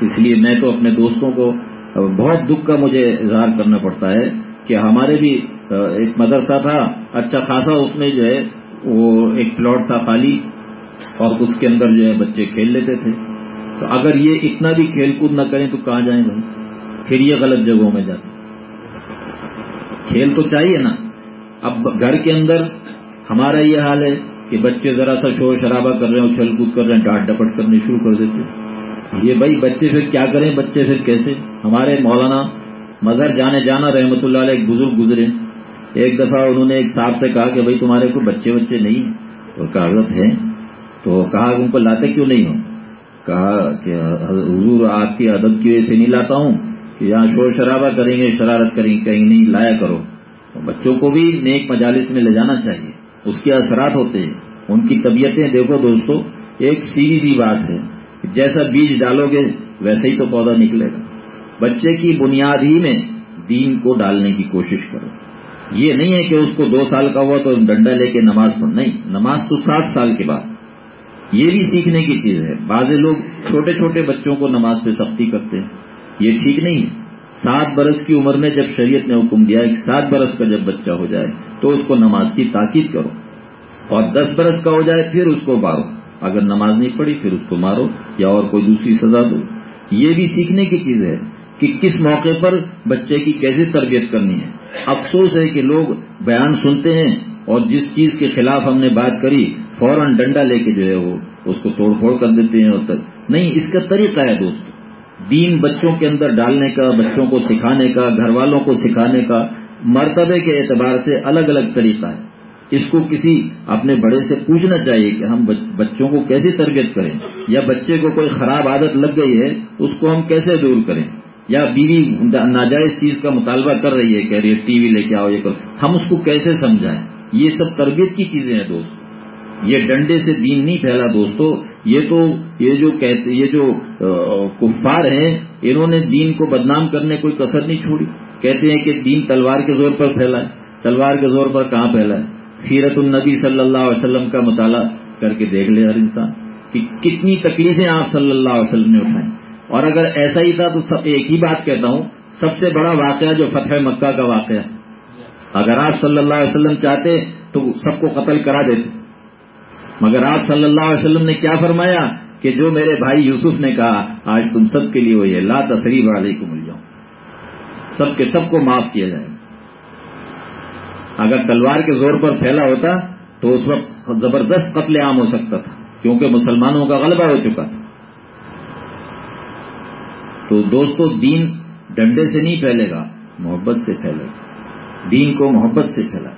اس لیے میں تو اپنے دوستوں کو بہت دکھ کا مجھے اظہار کرنا پڑتا ہے کہ ہمارے بھی ایک مدرسہ تھا اچھا خاصا اس میں جو ہے، وہ ایک پلاٹ تھا خالی اور اس کے اندر جو ہے بچے کھیل لیتے تھے۔ تو اگر یہ اتنا بھی کھیل کود نہ کریں تو کہاں جائیں بھائی؟ پھر یہ غلط جگہوں میں جاتے۔ کھیل تو چاہیے نا۔ اب گھر کے اندر ہمارا یہ حال ہے کہ بچے ذرا سا شور شرابہ کر رہے ہیں اچھل کود کر رہے ہیں، ڈانٹ ڈپٹ کرنے شروع کر دیتے یہ بھائی بچے پھر کیا کریں؟ بچے پھر کیسے؟ ہمارے مولانا مگر جانے جانا رحمت اللہ علیہ ایک بزرگ گزرے ایک دفعہ انہوں نے ایک صاحب سے کہا کہ بھائی تمہارے کو بچے بچے نہیں؟ وہ کاغذ ہیں۔ تو کہا ان کو لاتے کیوں نہیں ہو؟ کہا کہ، حضور، آپ کی ادب کی وجہ سے نہیں لاتا ہوں کہ یہاں شور شرابہ کریں گے، شرارت کریں گے، کہیں نہیں، لایا کرو۔ بچوں کو بھی نیک مجالس میں لے جانا چاہیے۔ اس کے اثرات ہوتے ہیں، ان کی طبیعتیں دیکھو دوستو، ایک سیدھی سی بات ہے، جیسا بیج ڈالو گے ویسے ہی تو پودا نکلے گا۔ بچے کی بنیاد ہی میں دین کو ڈالنے کی کوشش کرو۔ یہ نہیں ہے کہ اس کو دو سال کا ہوا تو ڈنڈا لے کے نماز پڑھ، نہیں، نماز تو سات سال کے بعد۔ یہ بھی سیکھنے کی چیز ہے۔ بعض لوگ چھوٹے چھوٹے بچوں کو نماز پہ سختی کرتے ہیں، یہ ٹھیک نہیں ہے۔ سات برس کی عمر میں جب شریعت نے حکم دیا کہ سات برس کا جب بچہ ہو جائے تو اس کو نماز کی تاکید کرو اور دس برس کا ہو جائے پھر اس کو مارو اگر نماز نہیں پڑھی پھر اس کو مارو یا اور کوئی دوسری سزا دو یہ بھی سیکھنے کی چیز ہے کہ کس موقع پر بچے کی کیسے تربیت کرنی ہے افسوس ہے کہ لوگ بیان سنتے ہیں اور جس چیز کے خلاف ہم نے بات کری فوراً ڈنڈا لے کے جو ہے وہ اس کو توڑ پھوڑ کر دیتے ہیں اور تک نہیں، اس کا طریقہ ہے دوست دین بچوں کے اندر ڈالنے کا، بچوں کو سکھانے کا، گھر والوں کو سکھانے کا مرتبے کے اعتبار سے الگ الگ طریقہ ہے۔ اس کو کسی اپنے بڑے سے پوچھنا چاہیے کہ ہم بچوں کو کیسے تربیت کریں؟ یا بچے کو کوئی خراب عادت لگ گئی ہے، اس کو ہم کیسے دور کریں؟ یا بیوی ناجائز چیز کا مطالبہ کر رہی ہے کہہ رہی ہے ٹی وی لے کے آؤ، یہ کرو۔ ہم اس کو کیسے سمجھائیں؟ یہ سب تربیت کی چیزیں ہیں دوست۔ یہ ڈنڈے سے دین نہیں پھیلا دوستو۔ یہ تو یہ جو کہتے یہ جو کفار ہیں، انہوں نے دین کو بدنام کرنے کوئی کسر نہیں چھوڑی۔ کہتے ہیں کہ دین تلوار کے زور پر پھیلا ہے تلوار کے زور پر کہاں پھیلا ہے سیرت النبی صلی اللہ علیہ وسلم کا مطالعہ کر کے دیکھ لے ہر انسان کہ کتنی تکلیفیں آپ صلی اللہ علیہ وسلم نے اٹھائیں۔ اور اگر ایسا ہی تھا تو سب ایک ہی بات کہتا ہوں، سب سے بڑا واقعہ جو فتح مکہ کا واقعہ ہے۔ اگر آپ صلی اللہ علیہ وسلم چاہتے تو سب کو قتل کرا دیتے۔ مگر آپ صلی اللہ علیہ وسلم نے کیا فرمایا کہ جو میرے بھائی یوسف نے کہا، آج تم سب کے لیے وہی ہے، لا تصریف والے کو مل جاؤں سب کے سب کو معاف کیا جائے۔ اگر تلوار کے زور پر پھیلا ہوتا تو اس وقت زبردست قتل عام ہو سکتا تھا، کیونکہ مسلمانوں کا غلبہ ہو چکا تھا۔ تو دوستو، دین ڈنڈے سے نہیں پھیلے گا، محبت سے پھیلے گا۔ دین کو محبت سے پھیلا۔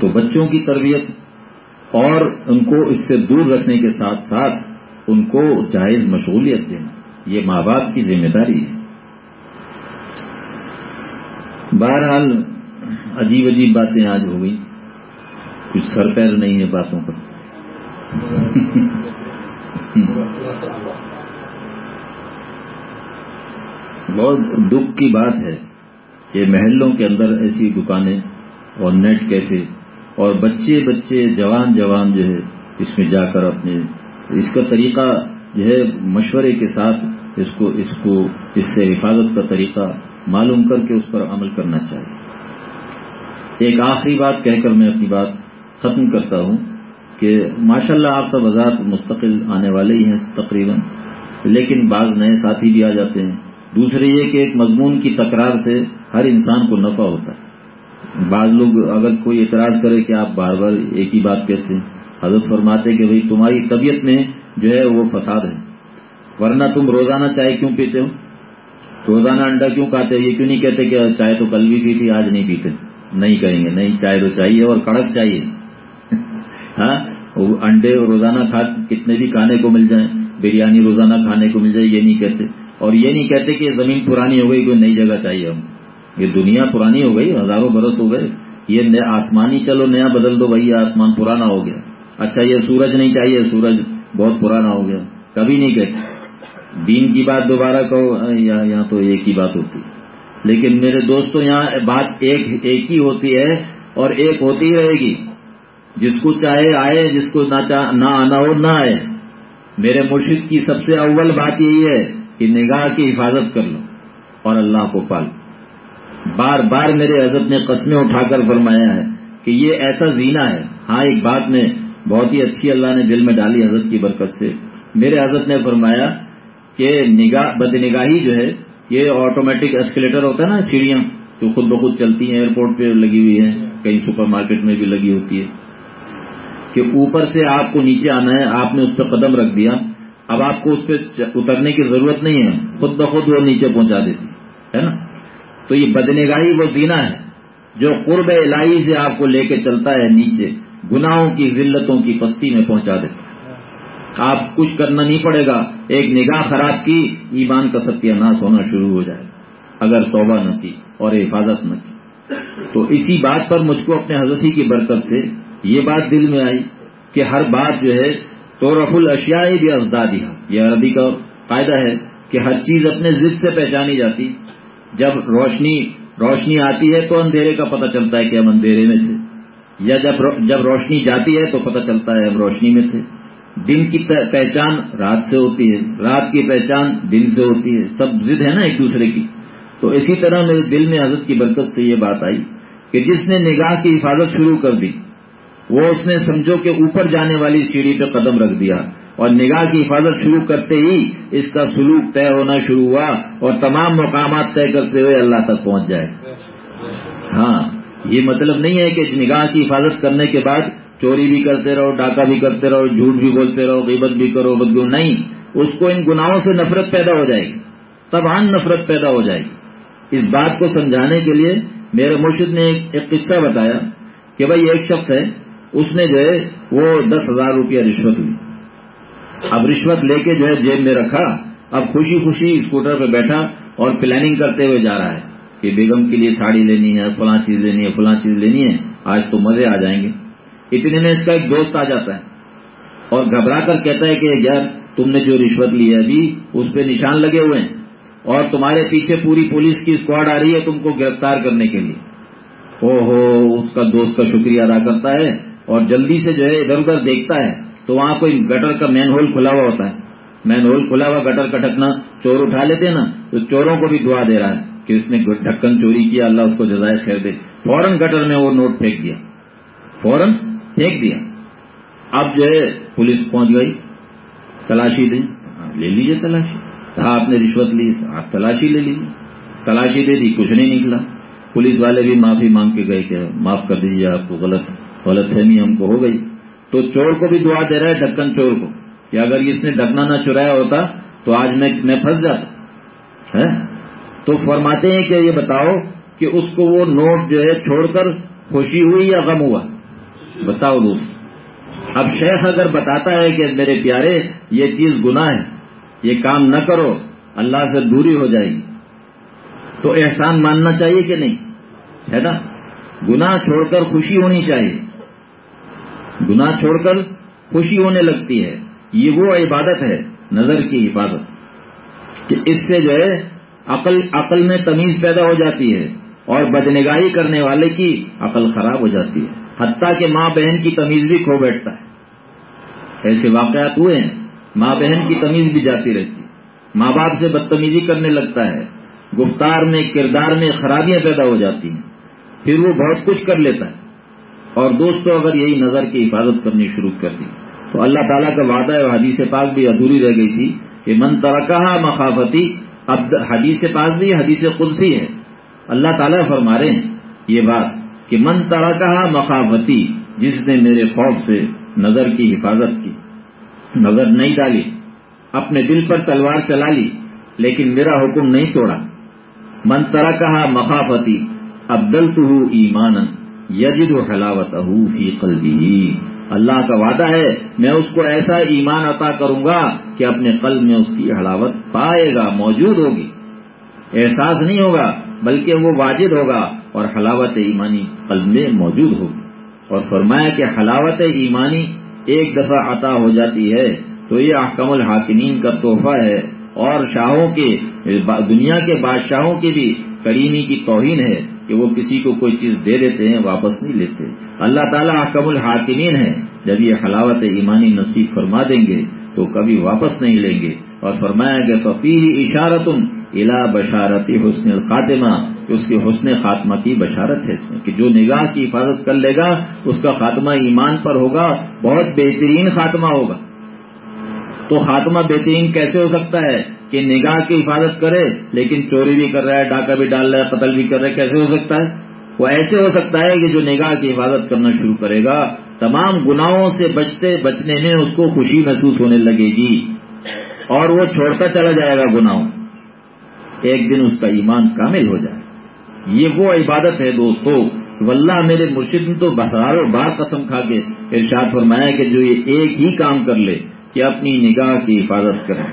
تو بچوں کی تربیت اور ان کو اس سے دور رکھنے کے ساتھ ساتھ ان کو جائز مشغولیت دینا۔ یہ ماں باپ کی ذمہ داری ہے۔ بہرحال عجیب عجیب باتیں آج ہو گئی کچھ سر پیر نہیں ہے باتوں کا بہت دکھ کی بات ہے کہ محلوں کے اندر ایسی دکانیں اور نیٹ کیفے اور بچے بچے جوان جوان جو ہے، اس میں جا کر اپنے اس کا طریقہ جو ہے، مشورے کے ساتھ اس کو اس کو، اس سے حفاظت کا طریقہ معلوم کر کے اس پر عمل کرنا چاہیے۔ ایک آخری بات کہہ کر میں اپنی بات ختم کرتا ہوں کہ ماشاءاللہ اللہ آپ سب آزاد مستقل آنے والے ہی ہیں تقریباً، لیکن بعض نئے ساتھی بھی آ جاتے ہیں۔ دوسرے یہ کہ ایک مضمون کی تکرار سے ہر انسان کو نفع ہوتا ہے۔ بعض لوگ اگر کوئی اعتراض کرے کہ آپ بار بار ایک ہی بات کہتے ہیں، حضرت فرماتے کہ بھئی تمہاری طبیعت میں جو ہے وہ فساد ہے۔ ورنہ تم روزانہ چائے کیوں پیتے ہو؟ روزانہ انڈا کیوں کھاتے ہو؟ یہ کیوں نہیں کہتے کہ چائے تو کل بھی پی تھی، آج نہیں پیتے؟ نہیں کہیں گے، نہیں، چائے تو چاہیے اور کڑک چاہیے۔ ہاں انڈے روزانہ کھا، کتنے بھی کھانے کو مل جائیں، بریانی روزانہ کھانے کو مل جائے، یہ نہیں کہتے۔ اور یہ نہیں کہتے کہ زمین پرانی ہو گئی، کوئی نئی جگہ چاہیے ہم یہ دنیا پرانی ہو گئی، ہزاروں برس ہو گئے، یہ آسمانی چلو، نیا بدل دو بھائی آسمان پرانا ہو گیا۔ اچھا یہ سورج نہیں چاہیے سورج بہت پرانا ہو گیا۔ کبھی نہیں کہتے۔ دین کی بات دوبارہ کہو یہاں تو ایک ہی بات ہوتی۔ لیکن میرے دوستوں یہاں بات ایک ایک ہی ہوتی ہے اور ایک ہوتی رہے گی۔ جس کو چاہے آئے، جس کو نہ آنا ہو، نہ آئے۔ میرے مرشد کی سب سے اول بات یہی ہے کہ نگاہ کی حفاظت کر لو اور اللہ کو پال بار بار میرے حضرت نے قسمیں اٹھا کر فرمایا ہے کہ یہ ایسا زینا ہے۔ ہاں ایک بات میں بہت ہی اچھی اللہ نے دل میں ڈالی حضرت کی برکت سے۔ میرے حضرت نے فرمایا کہ نگاہ بد نگاہی جو ہے، یہ آٹومیٹک ایسکیلیٹر ہوتا ہے نا، سیڑھیاں جو خود بخود چلتی ہیں ایئرپورٹ پہ لگی ہوئی ہیں کئی سپر مارکیٹ میں بھی لگی ہوتی ہے۔ کہ اوپر سے آپ کو نیچے آنا ہے، آپ نے اس پہ قدم رکھ دیا۔ اب آپ کو اس پہ اترنے کی ضرورت نہیں ہے۔ خود بخود وہ نیچے پہنچا دیتی، ہے نا؟ تو یہ بدنگاہی وہ زینا ہے جو قرب الہی سے آپ کو لے کے چلتا ہے نیچے، گناہوں کی ذلتوں کی پستی میں پہنچا دیتا ہے۔ آپ کچھ کرنا نہیں پڑے گا، ایک نگاہ خراب کی، ایمان کا ستیہ ناش ہونا شروع ہو جائے۔ اگر توبہ نہ کی اور حفاظت نہ کی۔ تو اسی بات پر مجھ کو اپنے حضرتی کی برکت سے یہ بات دل میں آئی کہ ہر بات جو ہے تو رف الاشیاء بھی ازدادی یہ عربی کا قاعدہ ہے کہ ہر چیز اپنے ضد سے پہچانی جاتی جب روشنی روشنی آتی ہے تو اندھیرے کا پتہ چلتا ہے کہ ہم اندھیرے میں تھے۔ یا جب جب روشنی جاتی ہے تو پتہ چلتا ہے ہم روشنی میں تھے۔ دن کی پہچان رات سے ہوتی ہے۔ رات کی پہچان دن سے ہوتی ہے۔ سب ضد ہے نا ایک دوسرے کی۔ تو اسی طرح میرے دل میں حضرت کی برکت سے یہ بات آئی کہ جس نے نگاہ کی حفاظت شروع کر دی، وہ اس نے سمجھو کہ اوپر جانے والی سیڑھی پہ قدم رکھ دیا۔ اور نگاہ کی حفاظت شروع کرتے ہی اس کا سلوک طے ہونا شروع ہوا اور تمام مقامات طے کرتے ہوئے اللہ تک پہنچ جائے۔ ہاں یہ مطلب نہیں ہے کہ نگاہ کی حفاظت کرنے کے بعد چوری بھی کرتے رہو، ڈاکہ بھی کرتے رہو، جھوٹ بھی بولتے رہو، غیبت بھی کرو بدگو نہیں۔ اس کو ان گناہوں سے نفرت پیدا ہو جائے گی۔ تب آن نفرت پیدا ہو جائے گی۔ اس بات کو سمجھانے کے لیے میرے مرشد نے ایک قصہ بتایا کہ بھائی ایک شخص ہے، اس نے جو ہے وہ دس ہزار روپیہ رشوت ہوئی۔ اب رشوت لے کے جو ہے جیب میں رکھا، اب خوشی خوشی اسکوٹر پہ بیٹھا اور پلاننگ کرتے ہوئے جا رہا ہے کہ بیگم کے لیے ساڑی لینی ہے، فلاں چیز لینی ہے، فلاں چیز لینی ہے، آج تو مزے آ جائیں گے۔ اتنے میں اس کا ایک دوست آ جاتا ہے اور گھبرا کر کہتا ہے کہ یار، تم نے جو رشوت لی ہے ابھی، اس پہ نشان لگے ہوئے ہیں۔ اور تمہارے پیچھے پوری پولیس کی اسکواڈ آ رہی ہے تم کو گرفتار کرنے کے لیے۔ او ہو اس کا دوست کا شکریہ ادا کرتا ہے اور جلدی سے جو ہے ادھر ادھر دیکھتا ہے۔ تو وہاں کوئی گٹر کا مین ہول کھلا ہوا ہوتا ہے۔ مین ہول کھلا ہوا گٹر کا ڈھکنا چور اٹھا لیتے نا تو چوروں کو بھی دعا دے رہا ہے کہ اس نے ڈھکن چوری کیا، اللہ اس کو جزائے خیر دے۔ فوراً گٹر میں وہ نوٹ پھینک دیا۔ فوراً پھینک دیا۔ اب جو ہے، پولیس پہنچ گئی۔ تلاشی دیں۔ ہاں، لے لیجیے تلاشی۔ کہا، آپ نے رشوت لی، آپ تلاشی لے لیجیے تلاشی دے دی، کچھ نہیں نکلا۔ پولیس والے بھی معافی مانگ کے گئے کہ معاف کر دیجیے آپ کو غلط غلط فہمی ہم کو ہو گئی۔ تو چور کو بھی دعا دے رہا ہے ڈھکن چور کو کہ اگر اس نے ڈھکنا نہ چرایا ہوتا تو آج میں میں پھنس جاتا تو فرماتے ہیں کہ یہ بتاؤ کہ اس کو وہ نوٹ جو ہے چھوڑ کر خوشی ہوئی یا غم ہوا؟ بتاؤ دوست۔ اب شیخ اگر بتاتا ہے کہ میرے پیارے، یہ چیز گناہ ہے، یہ کام نہ کرو، اللہ سے دوری ہو جائے گی۔ تو احسان ماننا چاہیے کہ نہیں؟ ہے نا؟ گناہ چھوڑ کر خوشی ہونی چاہیے۔ گناہ چھوڑ کر خوشی ہونے لگتی ہے۔ یہ وہ عبادت ہے، نظر کی حفاظت کہ اس سے جو ہے، عقل عقل میں تمیز پیدا ہو جاتی ہے اور بدنگاہی کرنے والے کی عقل خراب ہو جاتی ہے۔ حتیٰ کہ ماں بہن کی تمیز بھی کھو بیٹھتا ہے۔ ایسے واقعات ہوئے ہیں۔ ماں بہن کی تمیز بھی جاتی رہتی۔ ماں باپ سے بدتمیزی کرنے لگتا ہے۔ گفتار میں، کردار میں خرابیاں پیدا ہو جاتی ہیں۔ پھر وہ بہت کچھ کر لیتا ہے۔ اور دوستوں اگر یہی نظر کی حفاظت کرنی شروع کر دی، تو اللہ تعالیٰ کا وعدہ ہے، حدیث پاک بھی ادھوری رہ گئی تھی کہ من ترکہ مخافتی، اب حدیث پاک بھی حدیث قدسی ہے۔ اللہ تعالیٰ فرما رہے ہیں یہ بات کہ من ترکہ مخافتی، جس نے میرے خوف سے نظر کی حفاظت کی، نظر نہیں ڈالی، اپنے دل پر تلوار چلا لی، لیکن میرا حکم نہیں توڑا۔ من ترکہ مخافتی ابدل تو ایمان یجد حلاوت فی قلبی اللہ کا وعدہ ہے، میں اس کو ایسا ایمان عطا کروں گا کہ اپنے قلب میں اس کی حلاوت پائے گا، موجود ہوگی۔ احساس نہیں ہوگا، بلکہ وہ واجد ہوگا اور حلاوت ایمانی قلب میں موجود ہوگی۔ اور فرمایا کہ حلاوت ایمانی ایک دفعہ عطا ہو جاتی ہے، تو یہ احکم الحاکمین کا تحفہ ہے۔ اور شاہوں کے، دنیا کے بادشاہوں کی بھی کریمی کی توہین ہے۔ کہ وہ کسی کو کوئی چیز دے دیتے ہیں، واپس نہیں لیتے۔ اللہ تعالیٰ حکم الحاکمین ہے جب یہ حلاوت ایمانی نصیب فرما دیں گے تو کبھی واپس نہیں لیں گے۔ اور فرمایا گیا تو پی اشارتم الا بشارتی حسن الخاتمہ اس کے حسن خاتمہ کی بشارت ہے اس میں، کہ جو نگاہ کی حفاظت کر لے گا، اس کا خاتمہ ایمان پر ہوگا، بہت بہترین خاتمہ ہوگا۔ تو خاتمہ بہترین کیسے ہو سکتا ہے؟ کہ نگاہ کی حفاظت کرے، لیکن چوری بھی کر رہا ہے، ڈاکہ بھی ڈال رہا ہے، قتل بھی کر رہا ہے، کیسے ہو سکتا ہے؟ وہ ایسے ہو سکتا ہے کہ جو نگاہ کی حفاظت کرنا شروع کرے گا، تمام گناہوں سے بچتے، بچنے میں اس کو خوشی محسوس ہونے لگے گی، اور وہ چھوڑتا چلا جائے گا گناہوں۔ ایک دن اس کا ایمان کامل ہو جائے۔ یہ وہ عبادت ہے دوستو واللہ میرے مرشد نے تو بہاروں بار قسم کھا کے ارشاد فرمایا کہ جو یہ ایک ہی کام کر لے، کہ اپنی نگاہ کی حفاظت کریں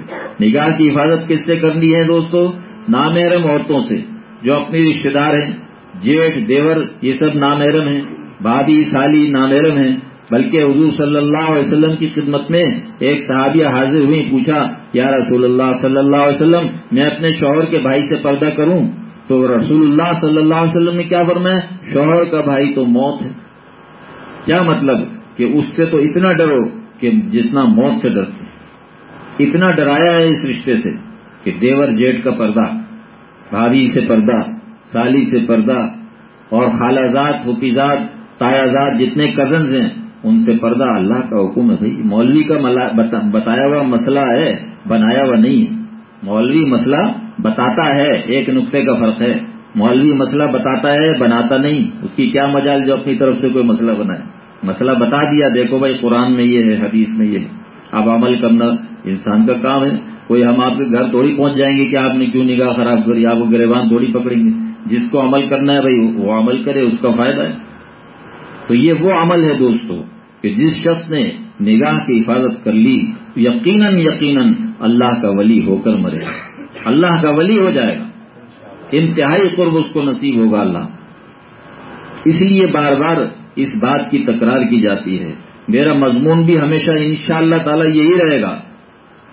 نگاہ کی حفاظت کس سے کرنی ہے دوستو؟ نامحرم عورتوں سے، جو اپنی رشتے دار ہیں۔ جیٹھ دیور، یہ سب نامحرم ہیں۔ بھابھی، سالی نامحرم ہیں۔ بلکہ حضور صلی اللہ علیہ وسلم کی خدمت میں ایک صحابیہ حاضر ہوئی پوچھا، یا رسول اللہ صلی اللہ علیہ وسلم، میں اپنے شوہر کے بھائی سے پردہ کروں؟ تو رسول اللہ صلی اللہ علیہ وسلم نے کیا فرمایا؟ شوہر کا بھائی تو موت ہے۔ کیا مطلب؟ کہ اس سے تو اتنا ڈرو کہ جتنا موت سے ڈرتے۔ اتنا ڈرایا ہے اس رشتے سے کہ دیور جیٹ کا پردہ بھابھی سے پردہ، سالی سے پردہ اور خالہ زاد حفیظات تایا زاد جتنے کزنز ہیں، ان سے پردہ اللہ کا حکم ہے بھائی۔ مولوی کا بتایا ہوا مسئلہ ہے، بنایا ہوا نہیں ہے۔ مولوی مسئلہ بتاتا ہے، ایک نقطے کا فرق ہے۔ مولوی مسئلہ بتاتا ہے، بناتا نہیں۔ اس کی کیا مجال جو اپنی طرف سے کوئی مسئلہ بنائے؟ مسئلہ بتا دیا۔ دیکھو بھائی، قرآن میں یہ ہے، حدیث میں یہ ہے۔ اب عمل کرنا انسان کا کام ہے، کوئی ہم آپ کے گھر تھوڑی پہنچ جائیں گے کہ آپ نے کیوں نگاہ خراب کری، آپ کو گریبان تھوڑی پکڑیں گے۔ جس کو عمل کرنا ہے بھائی، وہ عمل کرے، اس کا فائدہ ہے۔ تو یہ وہ عمل ہے دوستو کہ جس شخص نے نگاہ کی حفاظت کر لی، یقیناً یقیناً اللہ کا ولی ہو کر مرے گا۔ اللہ کا ولی ہو جائے گا۔ انتہائی قرب اس کو نصیب ہوگا اللہ۔ اس لیے بار بار اس بات کی تکرار کی جاتی ہے۔ میرا مضمون بھی ہمیشہ ان شاء اللہ تعالی یہی رہے گا۔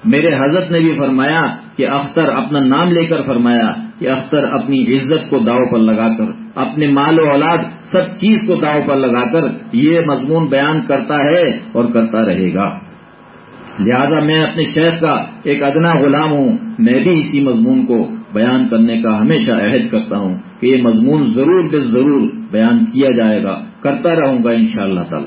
میرے حضرت نے بھی فرمایا کہ اختر اپنا نام لے کر فرمایا کہ اختر اپنی عزت کو داؤ پر لگا کر، اپنے مال و اولاد سب چیز کو داؤ پر لگا کر یہ مضمون بیان کرتا ہے اور کرتا رہے گا۔ لہذا میں اپنے شہر کا ایک ادنا غلام ہوں، میں بھی اسی مضمون کو بیان کرنے کا ہمیشہ عہد کرتا ہوں کہ یہ مضمون ضرور بے ضرور بیان کیا جائے گا، کرتا رہوں گا ان شاء اللہ تعالی۔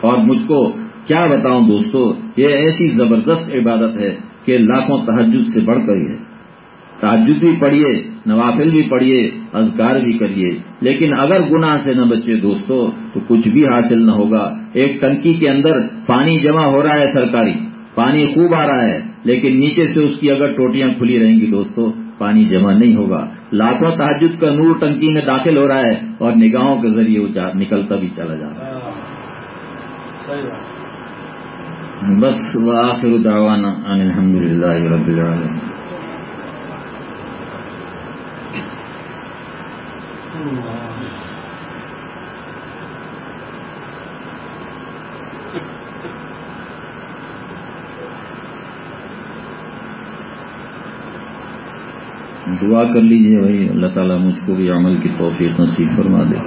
اور مجھ کو کیا بتاؤں دوستو، یہ ایسی زبردست عبادت ہے کہ لاکھوں تحجد سے بڑھ کر ہے۔ تحجد بھی پڑھیے، نوافل بھی پڑھیے ازگار بھی کریے۔ لیکن اگر گناہ سے نہ بچے دوستو، تو کچھ بھی حاصل نہ ہوگا۔ ایک ٹنکی کے اندر پانی جمع ہو رہا ہے سرکاری، پانی خوب آ رہا ہے، لیکن نیچے سے اس کی اگر ٹوٹیاں کھلی رہیں گی دوستو، پانی جمع نہیں ہوگا۔ لاکھوں تحجد کا نور ٹنکی میں داخل ہو رہا ہے اور نگاہوں کے ذریعے وہ نکلتا بھی چلا جا رہا ہے۔ بس وآخر دعوانا ان الحمد للہ رب العالمين دعا کر لیجیے بھائی، اللہ تعالیٰ مجھ کو بھی عمل کی توفیق نصیب فرما دے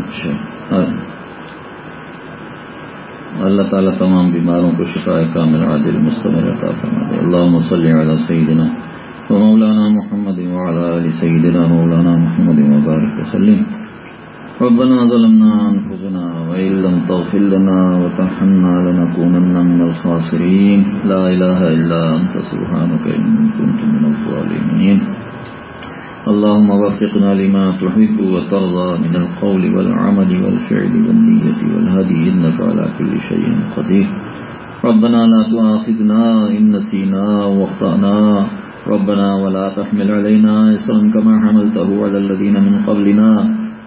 اچھا اللہ تعالیٰ تمام بیماروں کو شفا کامل عادل مستمر عطا فرما دے اللہ صلی علی سیدنا ومولانا محمد وعلى آل سيدنا مولانا محمد وبارك وسلم۔ ربنا ظلمنا أنفسنا وإن لم تغفر لنا وترحمنا لنكونن من الخاسرين لا إله إلا أنت سبحانك إن كنت من الظالمين اللهم وفقنا لما تحب وترضى من القول والعمل والفعل والنية والهدي، إنك على كل شيء قدير. ربنا لا تؤاخذنا إن نسينا واخطأنا. ربنا ولا تحمل علينا إسرا كما حملته على الذين من قبلنا.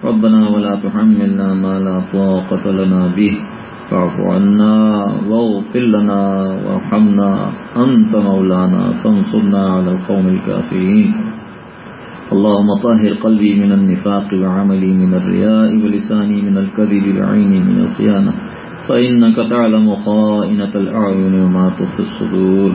ربنا ولا تحملنا ما لا طاقة لنا به. فاعف عنا واغفر لنا وارحمنا. أنت مولانا، فانصرنا على القوم الكافرين. اللهم طهر قلبي من النفاق وعملي من الرياء ولساني من الكذب وعيني من الخيانة، فإنك تعلم خائنة الأعين وما تخفي الصدور.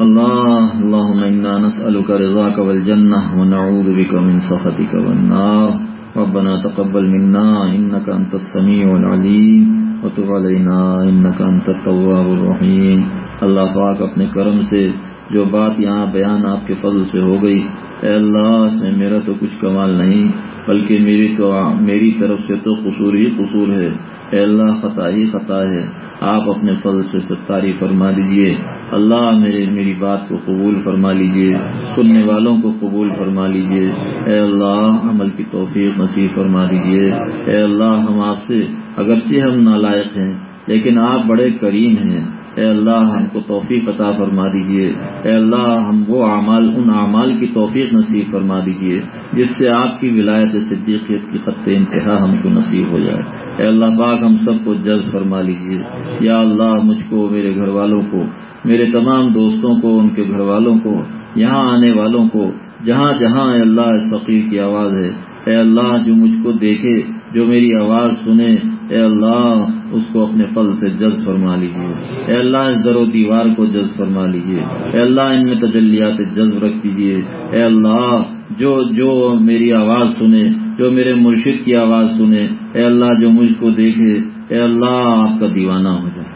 الله اللهم إنا نسألك رضاك والجنة ونعوذ بك من سخطك والنار. ربنا تقبل منا، إنك أنت السميع العليم. وتب علينا، إنك أنت التواب الرحيم. اللہ پاک اپنے کرم سے جو بات یہاں بیان آپ کے فضل سے ہو گئی اے اللہ سے میرا تو کچھ کمال نہیں، بلکہ میری تو میری طرف سے تو قصور ہی قصور ہے۔ اے اللہ، خطا ہی خطا ہے۔ آپ اپنے فضل سے ستاری فرما دیجیے۔ اللہ، میرے، میری بات کو قبول فرما لیجیے۔ سننے والوں کو قبول فرما لیجیے۔ اے اللہ، عمل کی توفیق نصیب فرما دیجیے۔ اے اللہ، ہم آپ سے اگرچہ ہم نالائق ہیں، لیکن آپ بڑے کریم ہیں۔ اے اللہ ہم کو توفیق عطا فرما دیجیے۔ اے اللہ ہم وہ اعمال، ان اعمال کی توفیق نصیب فرما دیجیے، جس سے آپ کی ولایت صدیقیت کی خط انتہا ہم کو نصیب ہو جائے۔ اے اللہ پاک ہم سب کو جذب فرما لیجیے یا اللہ مجھ کو، میرے گھر والوں کو، میرے تمام دوستوں کو، ان کے گھر والوں کو، یہاں آنے والوں کو، جہاں جہاں اے اللہ اس فقیر کی آواز ہے، اے اللہ جو مجھ کو دیکھے، جو میری آواز سنے، اے اللہ اس کو اپنے پل سے جذب فرما لیجیے اے اللہ، اس در و دیوار کو جذب فرما لیجیے اے اللہ، ان میں تجلیات جذب رکھ دیجیے اے اللہ، جو جو میری آواز سنے، جو میرے مرشد کی آواز سنے، اے اللہ، جو مجھ کو دیکھے، اے اللہ، آپ کا دیوانہ ہو جائے۔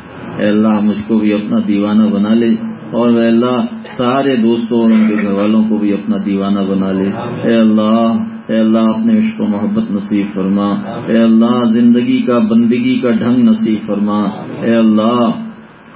اے اللہ، مجھ کو بھی اپنا دیوانہ بنا لے۔ اور اے اللہ، سارے دوستوں اور ان کے گھر والوں کو بھی اپنا دیوانہ بنا لے۔ اے اللہ اے اللہ اپنے عشق و محبت نصیب فرما۔ اے اللہ زندگی کا بندگی کا ڈھنگ نصیب فرما۔ اے اللہ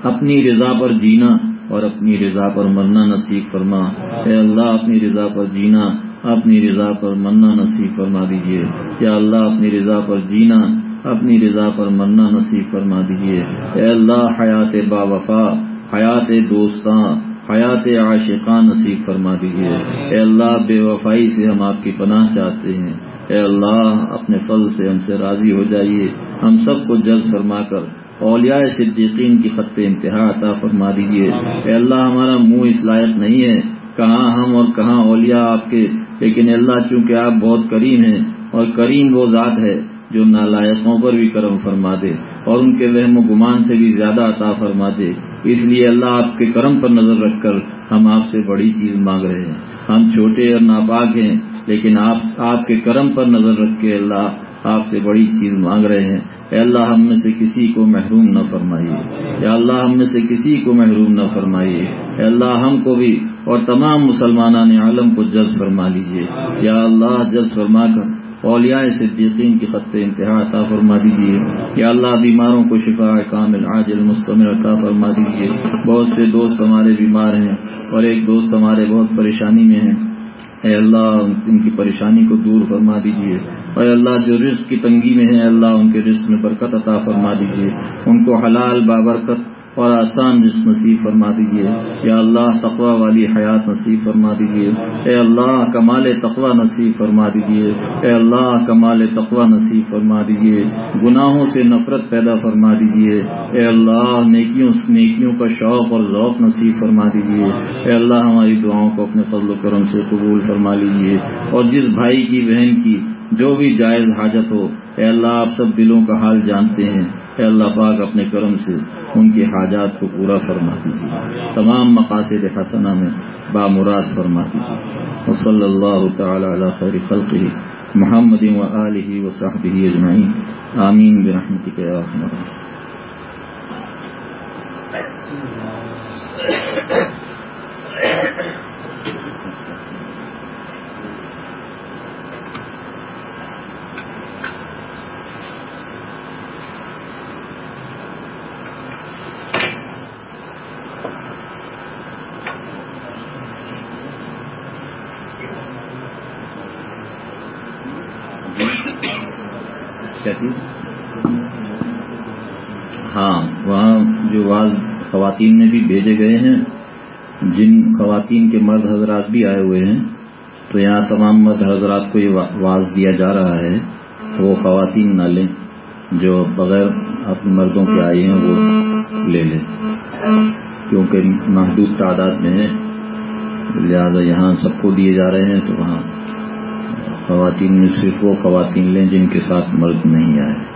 اپنی رضا پر جینا اور اپنی رضا پر مرنا نصیب فرما۔ اے اللہ اپنی رضا پر جینا، اپنی رضا پر مرنا نصیب فرما دیجیے یا اللہ اپنی رضا پر جینا، اپنی رضا پر مرنا نصیب فرما دیجیے اے اللہ حیات با وفا، حیات دوستاں حیات عاشقاں نصیب فرما دیجیے اے اللہ، بے وفائی سے ہم آپ کی پناہ چاہتے ہیں۔ اے اللہ، اپنے فل سے ہم سے راضی ہو جائیے۔ ہم سب کو جلد فرما کر اولیاء صدیقین کی خط انتہا عطا فرما دیجیے اے اللہ، ہمارا منہ اس لائق نہیں ہے۔ کہاں ہم اور کہاں اولیاء آپ کے؟ لیکن اللہ، چونکہ آپ بہت کریم ہیں اور کریم وہ ذات ہے جو نالائقوں پر بھی کرم فرما دے اور ان کے وہم و گمان سے بھی زیادہ عطا فرما دے۔ اس لیے اللہ آپ کے کرم پر نظر رکھ کر ہم آپ سے بڑی چیز مانگ رہے ہیں۔ ہم چھوٹے اور ناپاک ہیں، لیکن آپ آپ کے کرم پر نظر رکھ کے اللہ آپ سے بڑی چیز مانگ رہے ہیں۔ اے اللہ، ہم میں سے کسی کو محروم نہ فرمائیے۔ یا اللہ، ہم میں سے کسی کو محروم نہ فرمائیے۔ اے اللہ، ہم کو بھی اور تمام مسلمان عالم کو جذب فرما لیجیے یا اللہ، جذب فرما کر اولیاء صدیقین کی خط انتہا عطا فرما دیجیے یا اللہ، بیماروں کو شفا کامل، عاجل، مستمر عطا فرما دیجیے بہت سے دوست ہمارے بیمار ہیں اور ایک دوست ہمارے بہت پریشانی میں ہیں۔ اے اللہ ان کی پریشانی کو دور فرما دیجیے اور اللہ، جو رزق کی تنگی میں ہے اللہ، ان کے رزق میں برکت عطا فرما دیجیے ان کو حلال بابرکت اور آسان رزق نصیب فرما دیجیے یا اللہ تقوا والی حیات نصیب فرما دیجیے اے اللہ، کمال تقوا نصیب فرما دیجیے اے اللہ، کمال تقوا نصیب فرما دیجیے گناہوں سے نفرت پیدا فرما دیجیے اے اللہ، نیکیوں نیکیوں کا شوق اور ذوق نصیب فرما دیجیے اے اللہ، ہماری دعاؤں کو اپنے فضل و کرم سے قبول فرما لیجیے اور جس بھائی کی بہن کی جو بھی جائز حاجت ہو، اے اللہ، آپ سب دلوں کا حال جانتے ہیں۔ اے اللہ پاک اپنے کرم سے ان کی حاجات کو پورا فرما دیجیے تمام مقاصد حسنہ میں بامراد فرما دیجیے صلی اللہ تعالی علی خیر خلق محمد و علیہ و صاحب اجمعین۔ آمین برحمتک یا رحمۃ کیا چیز ہاں وہاں جو واز خواتین میں بھی بھیجے گئے ہیں۔ جن خواتین کے مرد حضرات بھی آئے ہوئے ہیں۔ تو یہاں تمام مرد حضرات کو یہ واز دیا جا رہا ہے وہ خواتین نہ لیں، جو بغیر اپنے مردوں کے آئے ہیں وہ لے لیں۔ کیونکہ محدود تعداد میں ہے لہذا یہاں سب کو دیے جا رہے ہیں تو وہاں خواتین میں صرف وہ خواتین لیں جن کے ساتھ مرد نہیں آئے۔